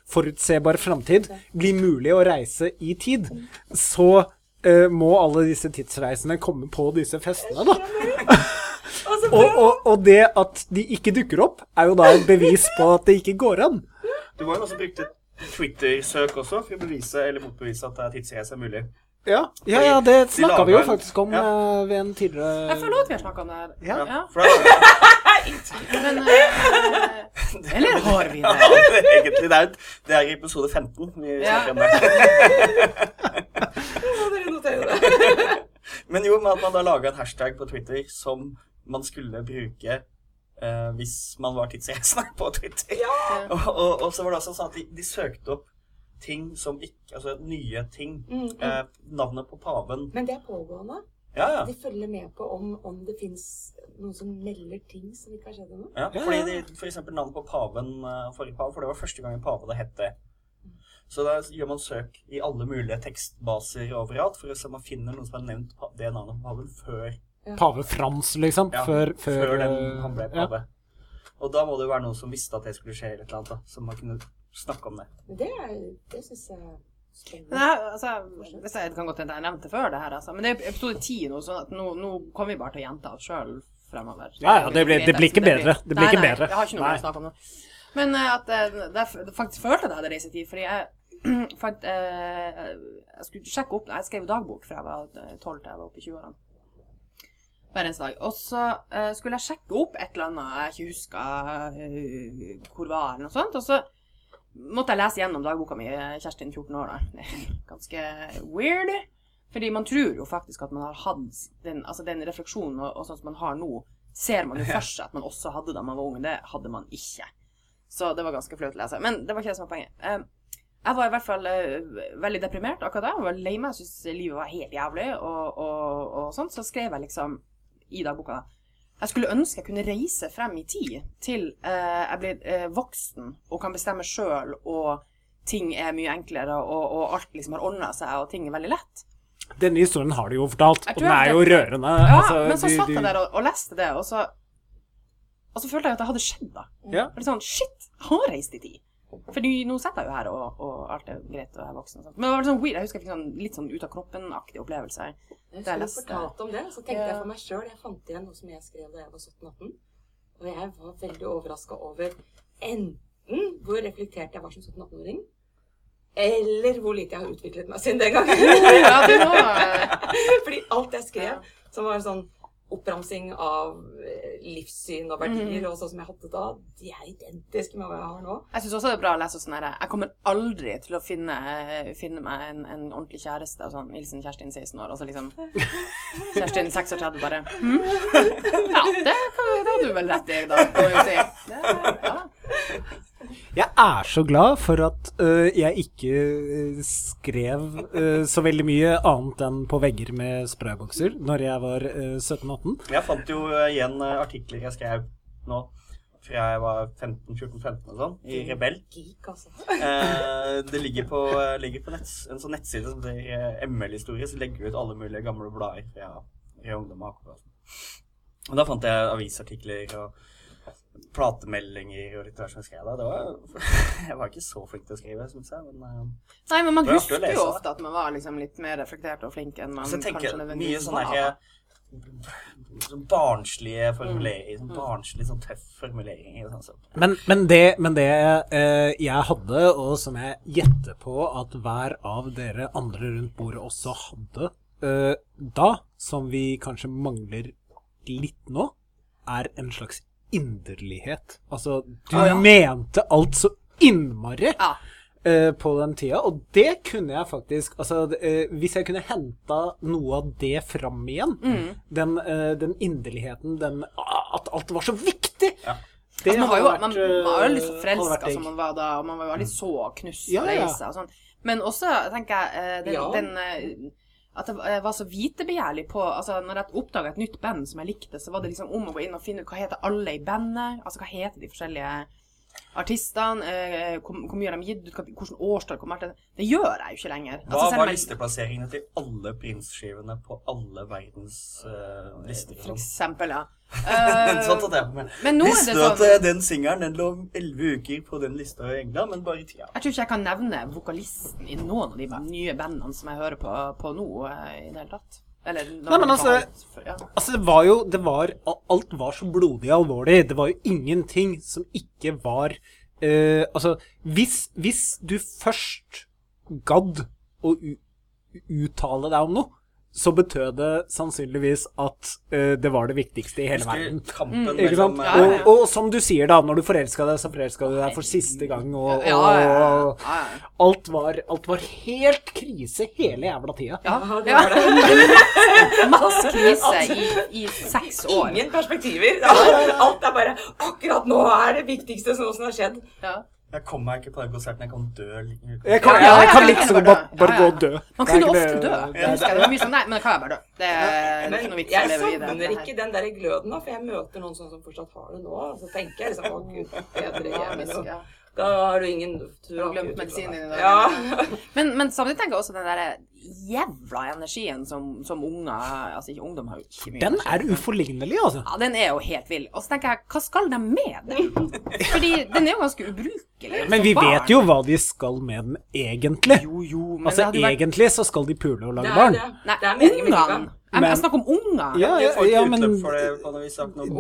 forutsebar framtid blir mulig å reise i tid, så eh, må alle disse tidsreisene komme på disse festene, da. Og, og, og det at de ikke dukker opp, er jo da et bevis på at det ikke går an. Du må jo også bruke Twitter-søk også for å bevise eller motbevise at det er tidsreise er mulig. Ja, ja, ja det De snakka vi jo faktisk om ja. eh, ved en tidligere Jeg føler at vi har snakka om det her. Ja. Ja. Men uh, Eller har vi det? egentlig, det er, det er episode 15 vi Ja. snakker om det. må dere notere det. Men jo, med at man da laga en hashtag på Twitter som man skulle bruke eh, hvis man var tidsreisende på Twitter. Og, og, og så var det også sånn at de, de søkte opp ting som ikke Altså nye ting. Mm, mm. Eh, navnet på paven. Men det er pågående. Ja, ja. De følger med på om, om det fins noen som melder ting som ikke har skjedd ennå. ja Ja, fordi de, for eksempel navnet på paven, eh, forrige pave, for det var første gang en pave det het det. Så da gjør man søk i alle mulige tekstbaser overalt for å se om man finner noen som har nevnt det navnet på paven før, Pave Frans, liksom. ja, før, før, den, eh, han ble ja. pave. Og da må det jo være noen som visste at det skulle skje, eller et eller annet, da, så man kunne snakke om det. Det, er- det syns jeg er spennende. jeg, altså, hvis jeg kan godt hende jeg nevnte før det her, altså. Men det er episode ti nå, så nå, nå kommer vi bare til å gjenta oss sjøl fremover. Ja, ja, det blir- det blir ikke bedre. Det blir nei, ikke nei, bedre. Jeg har ikke noe Nei. å snakke om nå. Men eh, at eh, det er faktisk følte jeg det hadde reisetid, fordi jeg fant eh, Jeg skulle sjekke opp Jeg skrev dagbok fra jeg var eh, 12 til jeg var oppe i 20-årene. Hver eneste dag. Og så eh, skulle jeg sjekke opp et eller annet jeg ikke huska uh, hvor var, eller noe sånt. Og så måtte jeg lese gjennom dagboka mi, eh, Kjerstin 14 år, da. Ganske weird. Fordi man tror jo faktisk at man har hatt den, altså den refleksjonen og, og sånn som man har nå, ser man jo først at man også hadde da man var ung. Det hadde man ikke. Så det var ganske flaut å lese. Men det var ikke det som var poenget. Jeg var i hvert fall eh, veldig deprimert akkurat da. Jeg var lei meg, syntes livet var helt jævlig og, og, og sånt. Så skrev jeg liksom i dagboka da. Jeg skulle ønske jeg kunne reise frem i tid til eh, jeg blir eh, voksen og kan bestemme sjøl, og ting er mye enklere, og, og alt liksom har ordna seg, og ting er veldig lett. Denne historien har du jo fortalt, og den er jo rørende. Ja, altså, men så satt jeg der og, og leste det, og så Og så følte jeg at det hadde skjedd, da. Ja. Litt sånn, Shit, jeg har reist i tid. Fordi nå sitter jeg jo her, og, og alt er greit, og jeg er voksen. Men det var litt sånn weird. Jeg husker jeg fikk sånn litt sånn ut av kroppen-aktig opplevelse. Jeg husker du fortalte om det, så tenkte jeg for meg sjøl Jeg fant igjen noe som jeg skrev da jeg var 17-18. Og jeg var veldig overraska over enten hvor reflektert jeg var som 17-18-åring. Eller hvor lite jeg har utviklet meg siden den gangen. Fordi alt jeg skrev, som var sånn oppramsing av eh, livssyn og verdier, og sånn som jeg hadde da, de er identiske med hva jeg har nå. Jeg syns også det er bra å lese sånn herre Jeg kommer aldri til å finne, finne meg en, en ordentlig kjæreste. Og sånn Hilsen Kjerstin 16 år, og så liksom Kjerstin 36 bare hm? Ja, det, det hadde du vel rett i, da, kan man jo si. Det, ja. Jeg er så glad for at uh, jeg ikke øh, skrev uh, så veldig mye annet enn på vegger med spraybokser når jeg var uh, 17-18. Jeg fant jo igjen artikler jeg skrev nå fra jeg var 15-14-15 og sånn, i Rebell. Geek, altså. Eh, det ligger på, ligger på netts, en sånn nettside som heter ML-historie, som legger ut alle mulige gamle blader fra fra ungdom og akkurat. Og da fant jeg avisartikler og platemeldinger og litt hva som skrev da. Det var, jeg var ikke så flink til å skrive, syns jeg, men eh, Nei, men man er husker jo ofte at man var liksom litt mer reflektert og flink enn man Så jeg tenker kanskje mye nødvendigvis sånn var. her sånn barnslige formuleringer, sånn barnslig, sånn tøff formuleringer. Sånn, så. Men, men det, men det eh, jeg hadde, og som jeg gjetter på at hver av dere andre rundt bordet også hadde eh, da, som vi kanskje mangler litt nå, er en slags inderlighet. Altså, du ah, ja. mente alt så innmari. Ja. uh, på den tida, og det kunne jeg faktisk Altså, eh, hvis jeg kunne henta noe av det fram igjen, Mm. den, uh, den inderligheten, den At alt var så viktig! Ja. Det Altså, man, var jo, vært, man var jo litt så forelska som man var da, og man var jo litt så knust og sånn. Men også, tenker jeg, den, Ja. den At jeg var så vitebegjærlig på Altså, når jeg oppdaga et nytt band som jeg likte, så var det liksom om å gå inn og finne ut hva heter alle i bandet, altså hva heter de forskjellige artistene, eh, hvor, hvor mye har de gitt ut, hvilket årstall kommer til Det gjør jeg jo ikke lenger. Hva Altså, var jeg- listeplasseringene til alle Prince-skivene på alle verdens eh, lister? For eksempel, ja. Eh, sånn at det, men, men nå Visste du sånn at den singelen den lå elleve uker på den lista i England, men bare i tida? Jeg tror ikke jeg kan nevne vokalisten i noen av de nye bandene som jeg hører på, på nå, eh, i det hele tatt. Eller Nei, men altså- ja. Altså, det var jo det var, Alt var så blodig alvorlig. Det var jo ingenting som ikke var uh, Altså, hvis, hvis du først gadd å uttale deg om noe, så betød det sannsynligvis at uh, det var det viktigste i hele Husker verden. Mm. Ikke sant? Ja, ja, Og, og som du sier, da, når du forelska deg, så forelska du deg for siste gang, og, og alt, var, alt var helt krise hele jævla tida. Ja, det var det. Masse krise i, i seks år. Ingen perspektiver. Alt er bare Akkurat nå er det viktigste som som har skjedd. Ja. Jeg kom meg ikke på den konserten. Jeg kan dø. Jeg kan, Ja, jeg kan liksom bare, bare gå og dø. Man kunne ofte dø. det- Jeg husker det var mye sånn Nei, men da kan jeg bare dø. Det, det er ikke noe vits å jeg leve savner ikke den der gløden, da, for jeg møter noen sånn som fortsatt har det nå. Så tenker jeg liksom Å, gud, bedre hvis- ja. Da har du ingen du Du har glemt medisinen din i dag. Ja. Men, men samtidig tenker jeg også den der jævla energien som, som unger Altså ikke ungdom har jo ikke mye Den er uforlignelig, altså. Ja, den er jo helt vill. Og så tenker jeg, hva skal de med den? Fordi den er jo ganske ubrukelig. Men vi barn. vet jo hva de skal med den egentlig. Jo, jo, men det Altså, hadde jo vært egentlig så skal de pule og Det lage er barn. det. Nei, Det er meningen med ungene. livet. Men- jeg snakker om unger. Ja, ja, ja, men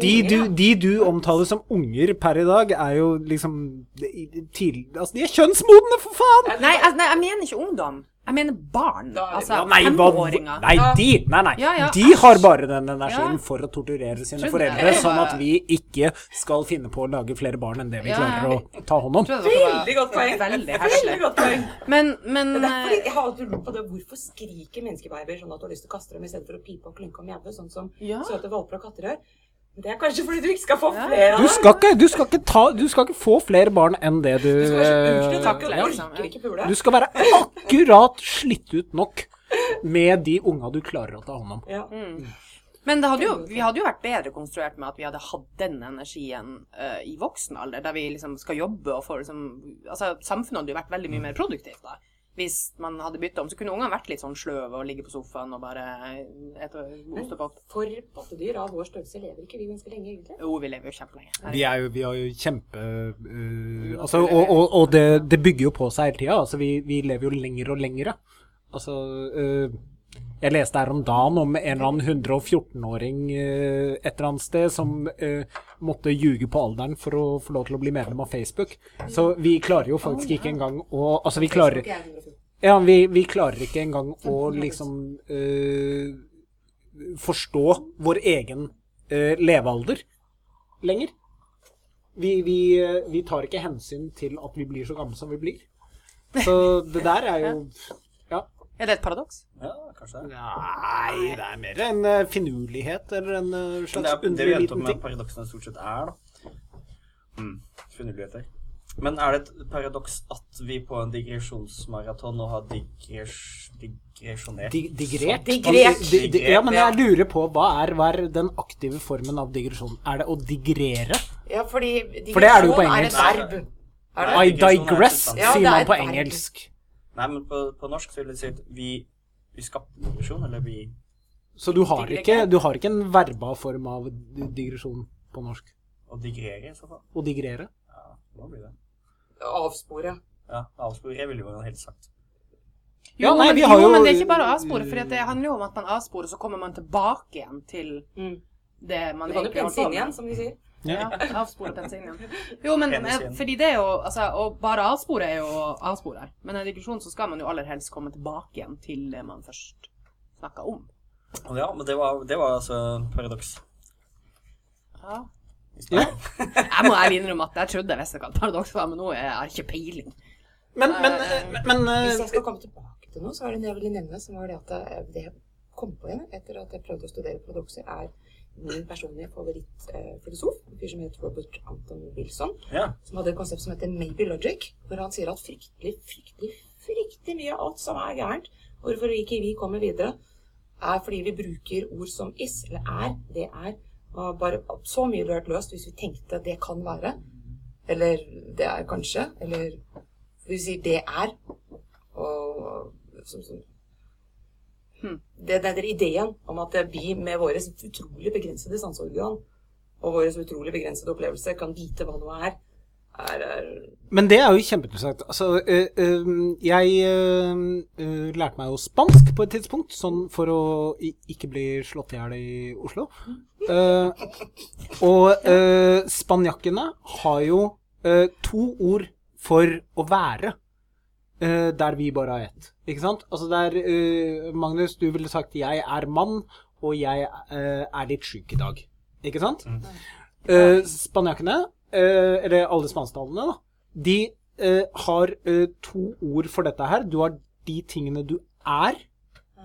de du, de du omtaler som unger per i dag, er jo liksom de- tidlig Altså, de er kjønnsmodne, for faen! Nei, altså, nei, jeg mener ikke ungdom. Jeg mener barn. Altså Ja, nei, femåringer. nei, de Nei, nei. Ja, ja, De har bare den energien Ja. for å torturere sine foreldre, sånn at vi ikke skal finne på å lage flere barn enn det vi klarer å ta hånd om. Veldig godt poeng. Veldig Veldig godt poeng. Men, men Det er derfor eh, jeg har alltid lurt på det. Hvorfor skriker menneskebabyer sånn at du har lyst til å kaste dem i stedet for å pipe og klynke om hjemme, sånn som søte valper og katter gjør? Men det er kanskje fordi du ikke skal få flere Du skal ikke, du skal ikke, ta, du skal ikke få flere barn enn det du Du skal være så utslitt, eh, ikke. Du skal være akkurat slitt ut nok med de unga du klarer å ta hånd om. Ja. Men det hadde jo, vi hadde jo vært bedre konstruert med at vi hadde hatt den energien uh, i voksen alder, der vi liksom skal jobbe og få liksom Altså, samfunnet hadde jo vært veldig mye mer produktivt da. Hvis man hadde bytta om, så kunne ungene vært litt sånn sløve og ligge på sofaen og bare ete ost og pop. For pattedyr av vår størrelse lever ikke vi ganske lenge, egentlig. Jo, vi lever jo kjempelenge. Vi, er jo, vi har jo kjempe uh, altså, Og, og, og det, det bygger jo på seg hele tida. Altså, vi, vi lever jo lenger og lengre. Altså øh, Jeg leste her om dagen om en eller annen 114-åring eh, et eller annet sted som uh, måtte ljuge på alderen for å få lov til å bli medlem av Facebook. Så vi klarer jo faktisk ikke engang å Altså, vi klarer Facebook er 114. Ja, vi, vi klarer ikke engang å liksom uh, forstå vår egen uh, levealder lenger. Vi, vi, vi tar ikke hensyn til at vi blir så gamle som vi blir. Så det der er jo. Er det et paradoks? Ja, kanskje det. Nei, det er mer en uh, finurlighet eller en uh, Men det ting. er det vi underlig endte opp med paradoksene stort sett er, da. Mm. Finurligheter. Men er det et paradoks at vi på en digresjonsmaraton nå har digres, digresjonert? Di digrert? Digrert. Di- di- Ja, men jeg lurer på hva er, hva er den aktive formen av digresjon? Er det å digrere? Ja, fordi For det er det jo på digresjon engelsk. Er et verb. Er det? I digress, sier er man på verb. engelsk. Nei, men på, på norsk så vil det si at vi, vi skapte digresjon, eller vi Så du har, ikke, du har ikke en verba form av digresjon på norsk? Å digrere, i så fall. Å digrere? Ja, da blir det? Avspore. Ja, avspore ville man helt sagt. Ja, Jo, nei, men, vi har jo, jo- men det er ikke bare å avspore, for det handler jo om at man avsporer, så kommer man tilbake igjen til Mm. det man Du kan jo egentlig holder pense på inn med. igjen, som de sier. Ja, avspore pense inn. Jo, men eh, fordi det er jo Altså, å bare avspore er jo å avspore. Men i en digresjon så skal man jo aller helst komme tilbake igjen til det man først snakka om. Ja, men det var, det var altså paradoks. Ja. ja. Jeg må ærlig innrømme at jeg trodde jeg visste hva et paradoks var, men nå er jeg ikke peiling. Men, men, eh, men eh, Hvis jeg skal komme tilbake til noe, så er det det jeg ville nevne, som var det at eh, det jeg kom på igjen etter at jeg prøvde å studere paradokser, er min personlige favorittfilosof, en fyr som heter Robert Anton Wilson, Ja. som hadde et konsept som heter Maybe Logic, hvor han sier at fryktelig, fryktelig, fryktelig mye av alt som er gærent, hvorfor ikke vi kommer videre, er fordi vi bruker ord som is, eller er, det er, og bare så mye rørt løst hvis vi tenkte det kan være, eller det er kanskje, eller vi sier det er, og som, som. Det, det er ideen om at vi med våre utrolig begrensede sanseorgan og våre utrolig begrensede opplevelser kan vite hva noe er, er, er Men det er jo kjempeinteressant. Altså, øh, øh, jeg øh, lærte meg jo spansk på et tidspunkt, sånn for å ikke bli slått i hjel i Oslo. Uh, og øh, spanjakkene har jo øh, to ord for å være, øh, der vi bare har ett. Ikke sant? Altså der uh, Magnus, du ville sagt 'jeg er mann', og 'jeg uh, er litt sjuk i dag'. Ikke sant? Eh, Spanjakkene, eh, eller alle spansktalene, da, de eh, har eh, to ord for dette her. Du har de tingene du er,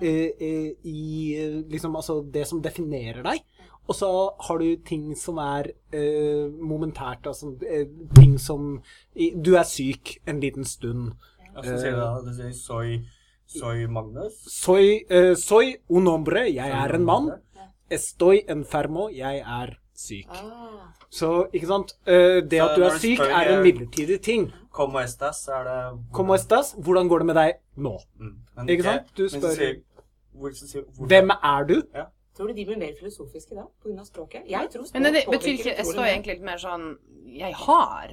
eh, eh, i eh, liksom altså det som definerer deg. Og så har du ting som er eh, momentært, altså eh, ting som i, Du er syk en liten stund. Sier du det sier soy, soy Magnus. Soy, uh, soy un hombre, jeg er en mann. Estoy enfermo, jeg er syk. ah, Så, ikke sant? uh, det Så at du er syk, spør, er en eh, midlertidig ting. Como estas, er det Como estas? Hvordan går det med deg nå? Mm. Men Ikke sant? Du spør- sier- sier, Hvem er du? Tror du de blir mer filosofiske da, pga. språket? Jeg tror språket Men det betyr ikke Jeg utrolig står mye. egentlig litt mer sånn Jeg har.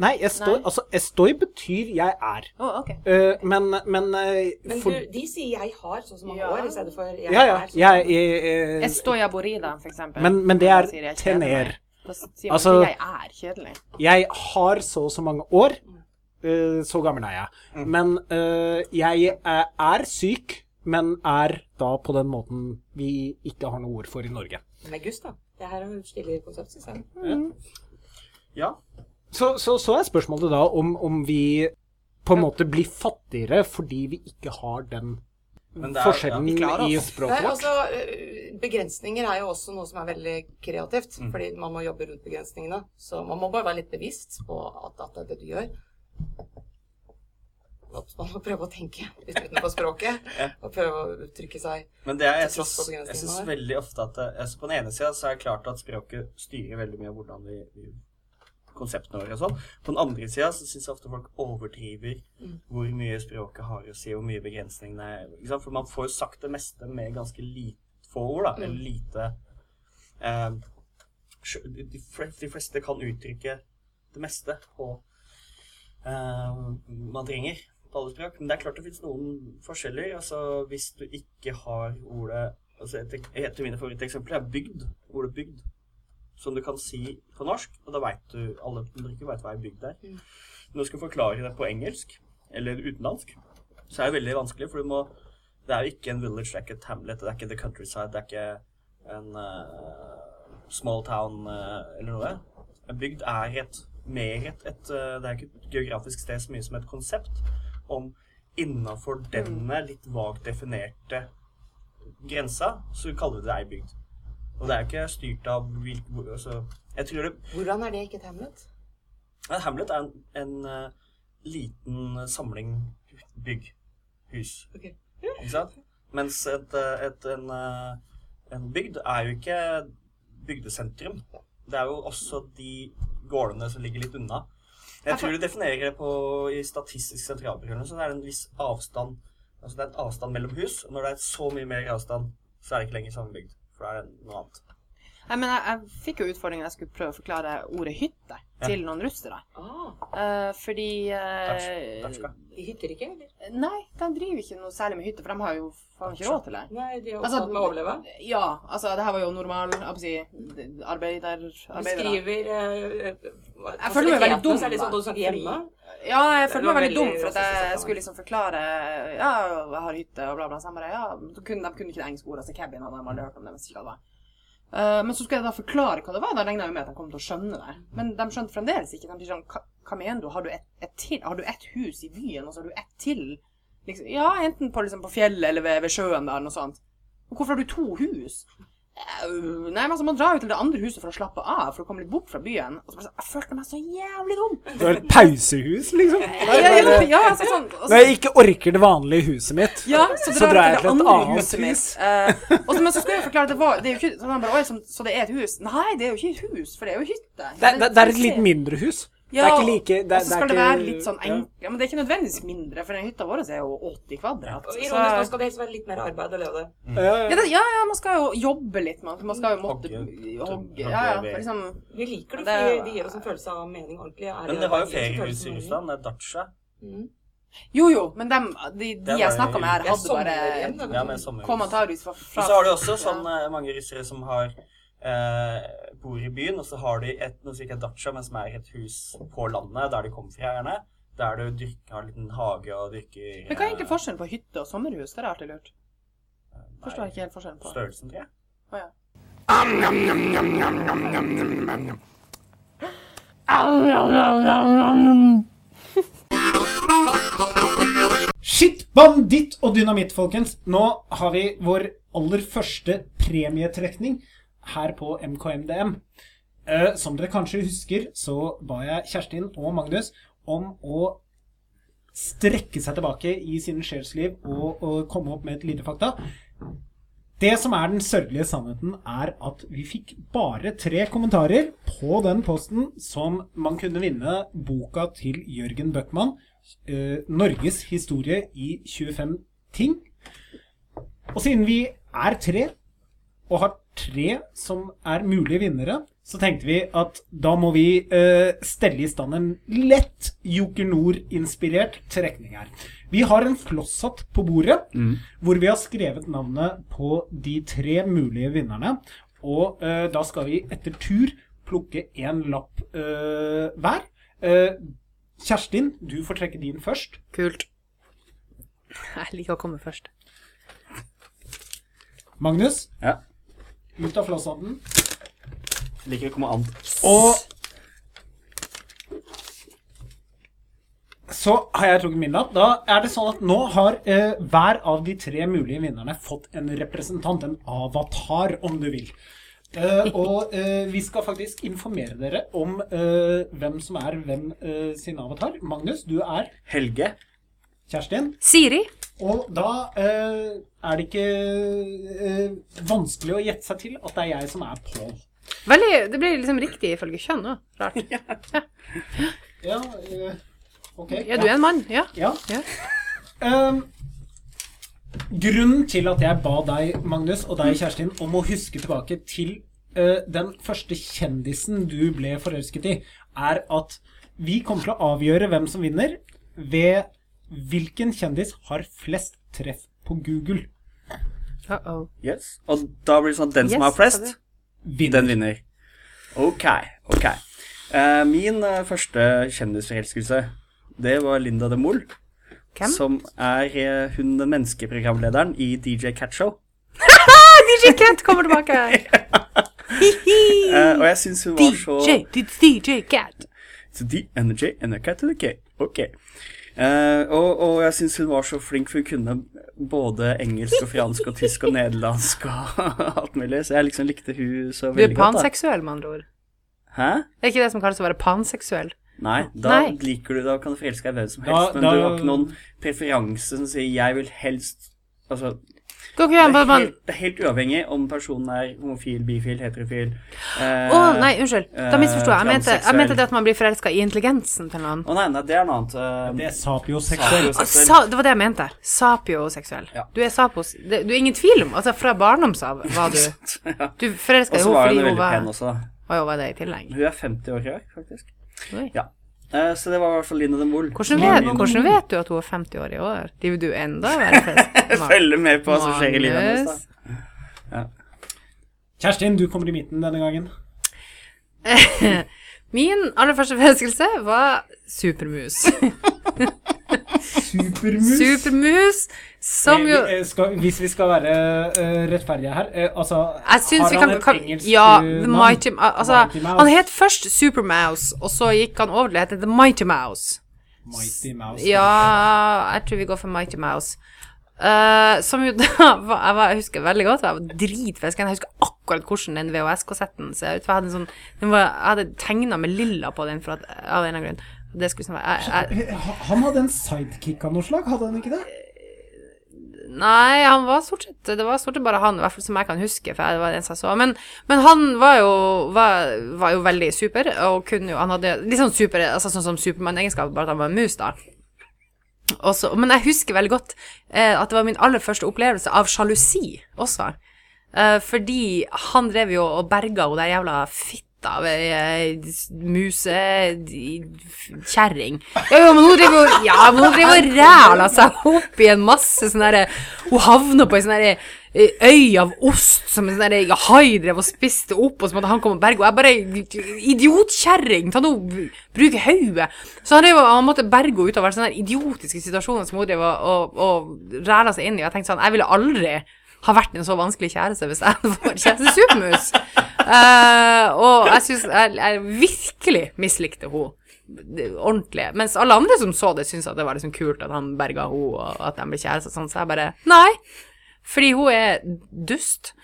Nei, estoy, Nei. altså, estoy betyr jeg er. Oh, okay. uh, men men, Men for, du, de sier 'jeg har' så og så mange Ja. år, i stedet for 'jeg Ja, ja. er'. så- Jeg, jeg, eh, Estoy aborida, for eksempel. men, men det er jeg tener. Da sier man Altså- ikke jeg er kjedelig. Jeg har så og så mange år. Uh, så gammel er jeg. Mm. Men eh, jeg er, er syk, men er da på den måten vi ikke har noe ord for i Norge. Med Gus, da. Det her er jo stille konsept, syns jeg. Ja. Så, så, så er spørsmålet da om, om vi på en måte blir fattigere fordi vi ikke har den Men det er- forskjellen ja, klarer i språket vårt. altså, øh, Begrensninger er jo også noe som er veldig kreativt. Mm. Fordi man må jobbe rundt begrensningene. Så man må bare være litt bevisst på at, at det er det du gjør. Man må prøve å tenke litt utenfor språket. Ja. Og prøve å uttrykke seg. Men det er, jeg begrensningene jeg syns veldig ofte at altså På den ene sida så er det klart at språket styrer veldig mye av hvordan vi, vi konseptene våre og sånn. På den andre sida så syns jeg ofte folk overdriver Mm. hvor mye språket har å si, hvor mye begrensningene er. Ikke? For man får jo sagt det meste med ganske lite få ord, da. Mm. Eller lite eh, de fleste kan uttrykke det meste på eh, man trenger på alle språk. Men det er klart det finnes noen forskjeller. Altså, hvis du ikke har ordet altså Et, et av mine favoritteksempler er bygd. Ordet bygd. Som du kan si på norsk, og da veit du Alle drikker veit hva ei bygd er. Mm. Når du skal forklare det på engelsk, eller utenlandsk, så er det veldig vanskelig, for du må Det er jo ikke en village, det er ikke et hamlet, det er ikke the countryside, det er ikke en uh, small town uh, eller noe. En bygd er et mer et, et uh, Det er ikke et geografisk sted så mye som et konsept om innafor denne litt vagt definerte grensa, så kaller vi det ei bygd. Og det er jo ikke styrt av hvilke altså, Jeg tror det Hvordan er det ikke et Hamlet? Et Hamlet er en, en eh, liten samling bygg. Hus. Ok. Ikke sant? Mens et, eh, et, en, eh, en bygd er jo ikke bygdesentrum. Det er jo også de gårdene som ligger litt unna. Jeg tror du definerer det på i Statistisk sentralbyrå, så det er en viss avstand Altså det er et avstand mellom hus, og når det er så mye mer avstand, så er det ikke lenger samme bygd. For da er det noe annet. Nei, men jeg, jeg fikk jo utfordringen jeg skulle prøve å forklare ordet hytte til noen russere. Ah, Eh, fordi eh, Datska. de hytter ikke, eller? Nei, de driver ikke noe særlig med hytte, for de har jo faen ikke råd til det. Nei, de er Altså, opptatt med å overleve. Ja, altså, det her var jo normal jeg holdt å si, arbeider, De arbeidere. skriver eh, Jeg føler meg veldig dum, Så er det sånn at du snakker hjemme. Ja, jeg følte meg veldig dum, for at jeg skulle liksom forklare Ja, jeg har hytte og bla, bla. Så jeg bare Ja, kunne, de kunne ikke det engelske ordet, så cabin hadde de aldri hørt om det. Hvis ikke det var. Eh, men så skulle jeg da forklare hva det var. Da regna jeg med at de kom til å skjønne det. Men de skjønte fremdeles ikke. De sier sånn Hva, mener du? Har du et, et til? Har du ett hus i byen, og så har du ett til? Liksom, ja, enten på, liksom, på fjellet eller ved, ved sjøen der, noe sånt. Og hvorfor har du to hus? Eh, Nei, men altså, Man drar jo til det andre huset for å slappe av, for å komme litt bort fra byen. Og så bare, så- Jeg følte meg så jævlig dum. Du har et pausehus, liksom. Ja, ja, ja, altså, sånn, altså, Når jeg ikke orker det vanlige huset mitt, ja, så Så drar drar jeg til det et andre annet huset hus. mitt. Uh, og så, men så skulle jeg forklare at det var det er jo ikke, så, bare, «Oi, så, så det er et hus? Nei, det er jo ikke et hus, for det er jo hytte. det, det, det er et litt mindre hus. Ja, det er ikke like det, og så skal det ikke- være litt sånn enkelt. Ja, men det er ikke nødvendigvis mindre, for den hytta vår er jo 80 kvadrat. Og Så, ironisk nå skal det helst være litt mer arbeid å leve det. Ja, ja, ja. det, ja, ja, man skal jo jobbe litt, man. Man skal jo måtte Hogge- Ja, ja, for liksom Vi liker det, Det er- fordi de gir oss en følelse av mening ordentlig. Men det det har jo feriehus i? Russland. Det er dacha. Mm. Jo, jo, men dem, de, de jeg var- snakka med her, er hadde bare sommerhjem. Ja, med sommerhus. Kom antageligvis fra, fra Og så har du også sånn mange russere som har eh, bor i byen, og så har de et, noe som ikke er dacha, men som er et hus på landet, der de kommer fra, gjerne. Der du dyrker, har en liten hage og dyrker Men hva er egentlig eh, forskjellen på hytte og sommerhus? Det er alltid lurt. nei, Forstår jeg ikke helt forskjellen på. Størrelsen, tror jeg. Å, ja. Shit, banditt og dynamitt, folkens. Nå har vi vår aller første premietrekning her på MKMDM. Uh, som dere kanskje husker, så ba jeg Kjerstin og Magnus om å strekke seg tilbake i sine sjelsliv og, og komme opp med et lite fakta. Det som er den sørgelige sannheten, er at vi fikk bare tre kommentarer på den posten som man kunne vinne boka til Jørgen Bøckmann, eh, 'Norges historie i 25 ting'. Og siden vi er tre, og har tre som er mulige vinnere, så tenkte vi at da må vi uh, stelle i stand en lett Joker Nord-inspirert trekning her. Vi har en flosshatt på bordet, hvor vi har skrevet navnet på de tre mulige vinnerne. Og uh, da skal vi etter tur plukke én lapp uh, hver. Eh, Kjerstin, du får trekke din først. Kult. Jeg liker å komme først. Magnus, Ja. Ut av flosshatten. Liker å komme an. Og så har jeg trukket min lapp. Da er det sånn at nå har eh, hver av de tre mulige vinnerne fått en representant, en avatar, om du vil. Eh, og eh, vi skal faktisk informere dere om eh, hvem som er hvem eh, sin avatar. Magnus, du er Helge. Kjerstin. Siri. Og da eh, er det ikke eh, vanskelig å gjette seg til at det er jeg som er Pål. Veldig, det blir liksom riktig ifølge kjønn òg. Rart. Ja, eh, ok. Ja, du er en mann. Ja. Ja. Ja. um, grunnen til at jeg ba deg, Magnus, og deg, Kjerstin, om å huske tilbake til uh, den første kjendisen du ble forelsket i, er at vi kommer til å avgjøre hvem som vinner, ved Hvilken kjendis har flest treff på Google? Uh-oh. Yes. Og da blir det sånn at den som har flest, Vinner. den vinner. Ok, ok. Uh, min uh, første kjendisforelskelse, det var Linda de Mol. Hvem? Som er eh, hun den menneskeprogramlederen i DJ Cat Show. DJ Cat kommer tilbake! Eh, og jeg syns hun var så DJ, DJ Cat. Så the J and the cat to the K. Ok. Eh, og, og jeg syns hun var så flink, for hun kunne både engelsk og fransk og tysk og nederlandsk og alt mulig. Så jeg liksom likte hun så veldig godt. Du er panseksuell, med andre ord. Hæ? Det er ikke det som kalles å være panseksuell. Nei, da Nei. liker du Da kan du forelske deg i hvem som Da- helst, men da- du har ikke noen preferanse som sier 'jeg vil helst' Altså, det er, helt, det er helt uavhengig om personen er homofil, bifil, heterofil. Å, nei, unnskyld. Da misforsto jeg. Jeg mente, jeg mente det at man blir forelska i intelligensen til noen. Å nei, nei, det er noe annet. eh, Det er sapioseksuell. Ah, Sa, det var det jeg mente. Sapioseksuell. Ja. Du er sapos... Det, du er ingen tvil om Altså, fra barndoms av var du ja. Du forelska Og henne så hun var Og så var hun veldig pen også. Å jo, var det i tillegg? Hun er 50 år i dag, faktisk. Oi. Ja. Eh, så det var i hvert fall Linda de Mol. Hvordan vet, hvordan vet du at hun er 50 år i år? Driver du enda være fest? Følger med på hva som skjer i livet hennes. da. Ja. Kjerstin, du kommer i midten denne gangen. Min aller første forelskelse var Supermus. Supermus. Supermus, som jo Eh, skal, hvis vi skal være uh, rettferdige her uh, Altså, har vi han kan, kan engelsk Ja, eh, The navn? Mighty Altså, Mighty han het først Supermouse, og så gikk han over til å hete The Mighty Mouse. Mighty Mouse. Ja, jeg tror vi går for Mighty Mouse. Uh, som jo da jeg, var, jeg husker veldig godt, jeg var dritfisken. Jeg husker akkurat hvordan den VHS-kassetten ser ut. For jeg hadde, en sånn, var, jeg hadde tegna med lilla på den for at, av en eller annen grunn. Sånn være jeg, jeg, Han hadde en sidekick av noe slag, hadde han ikke det? Nei, han var stort sett Det var stort sett bare han, i hvert fall som jeg kan huske, for det var det eneste jeg så. Men, men han var jo, var, var jo veldig super, og kunne jo Han hadde litt sånn super Altså sånn som Supermann-egenskap, bare at han var en mus, da. Også, men jeg husker veldig godt eh, at det var min aller første opplevelse av sjalusi også. Eh, fordi han drev jo og berga hun der jævla fitta av ei musekjerring. Ja, ja, men hun driver jo Ja, og ræla seg opp i en masse sånn derre Hun havna på ei sånn eh, øy av ost som en sånn hai drev og spiste opp, og så måtte han komme og berge henne. Jeg bare Idiotkjerring! Ta nå Bruk hodet! Så han, drev, han måtte berge henne ut av sånne idiotiske situasjoner som hun drev og, og, og ræla seg inn i. Jeg tenkte sånn Jeg ville aldri ha vært en så vanskelig kjæreste hvis jeg får kjæreste Supermus. Uh, og jeg syns jeg, jeg virkelig mislikte henne. Ordentlig. Mens alle andre som så det, syntes at det var liksom kult at han berga henne, og at de ble kjærester sånn. Så jeg bare Nei. Fordi hun er dust.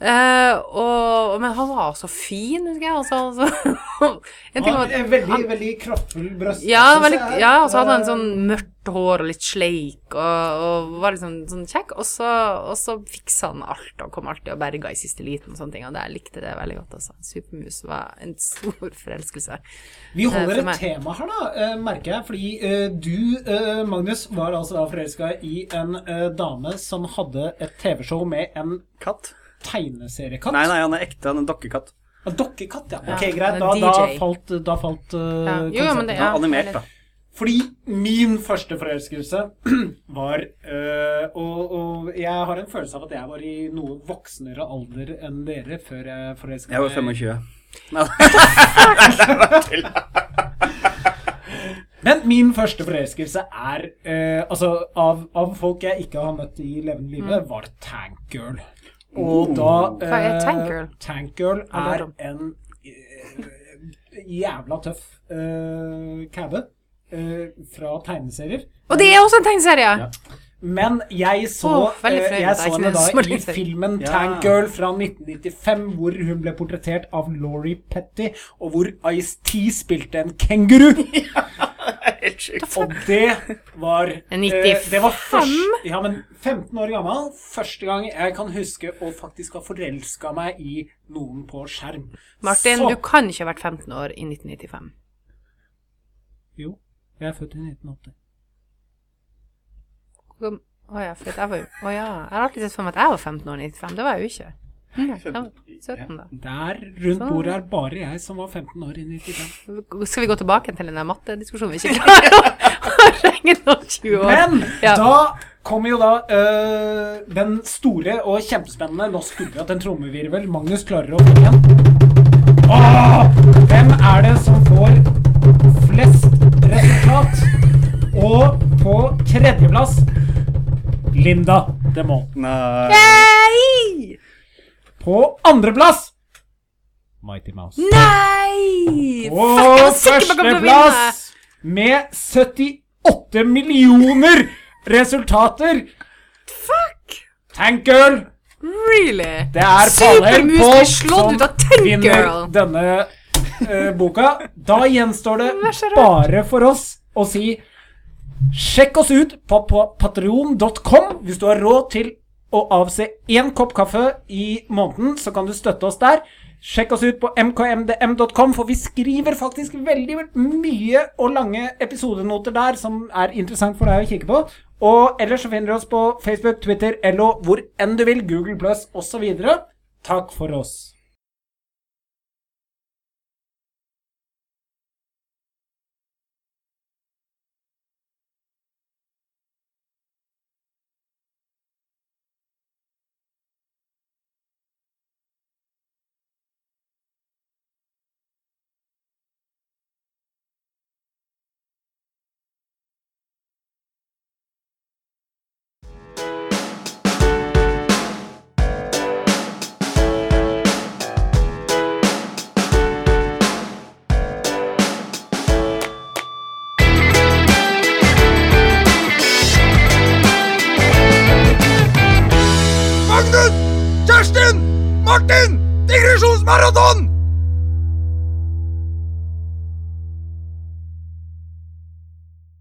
Uh, og, men han var så fin, husker jeg. Altså, altså. en ting var har en veldig, veldig kraftfull brøst. ja, veldig, ja, og så hadde han en sånn mørkt hår og litt sleik, og, og var liksom sånn kjekk. Og så, og så fiksa han alt, og kom alltid og berga i siste liten og sånne ting. Og det, jeg likte det veldig godt, altså. Supermus var en stor forelskelse. Vi eh, holder for et tema her, da, eh, merker jeg. Fordi eh, du, Magnus, var altså da forelska i en dame som hadde et TV-show med en Katt? tegneseriekatt. Nei, nei, han er ekte. Han er en dokkekatt. Dokkekatt, ja. Ja, Ok, greit. Da, da falt, da falt uh, Ja. Jo, det- ja. Animert, da. Fordi min første forelskelse var øh, og, og jeg har en følelse av at jeg var i noe voksnere alder enn dere før jeg forelsket meg. Jeg var 25. Nei, Men min første forelskelse er øh, Altså, av, av folk jeg ikke har møtt i levende live, var Tank Girl. Og da øh, Hva er øh, Tank Girl? Tank Girl er en øh, jævla tøff uh, cabbe fra tegneserier. Og det er også en tegneserie! Ja. Men jeg så, oh, eh, jeg så henne da i filmen Ja. Tank Girl fra 1995, hvor hun ble portrettert av Laurie Petty, og hvor Ice-T spilte en kenguru. Sjukt. Og det var En eh, 95? Det var først, ja, men 15 år gammel. Første gang jeg kan huske å faktisk ha forelska meg i noen på skjerm. Martin, Så- du kan ikke ha vært 15 år i 1995. Jo, jeg er født i 1980. Å ja, for jeg var jo Å ja. Jeg har alltid sett for meg at jeg var 15 år i 95. Det var jeg jo ikke. Ja, 17, da. Der rundt bordet er bare jeg som var 15 år i 95. Skal vi gå tilbake til den der mattediskusjonen vi ikke klarer å regne om 20 år? Men Ja. da kommer jo da øh, den store og kjempespennende vi hatt en trommevirvel. Magnus klarer å få igjen. Åh! Hvem er det som får flest resultat? Og på tredjeplass Linda Demont. Nei Nei! På andreplass Mighty Mouse. Nei! På førsteplass med 78 millioner resultater. Fuck! Tank Girl. Really? Det er Palhelm av Tank vinner denne uh, boka. Da gjenstår det bare for oss å si Sjekk oss ut på, på patreon.com hvis du har råd til å avse én kopp kaffe i måneden, så kan du støtte oss der. Sjekk oss ut på mkmdm.com, for vi skriver faktisk veldig mye og lange episodenoter der som er interessant for deg å kikke på. Og ellers så finner du oss på Facebook, Twitter, LO, hvor enn du vil, Google Plus osv. Takk for oss.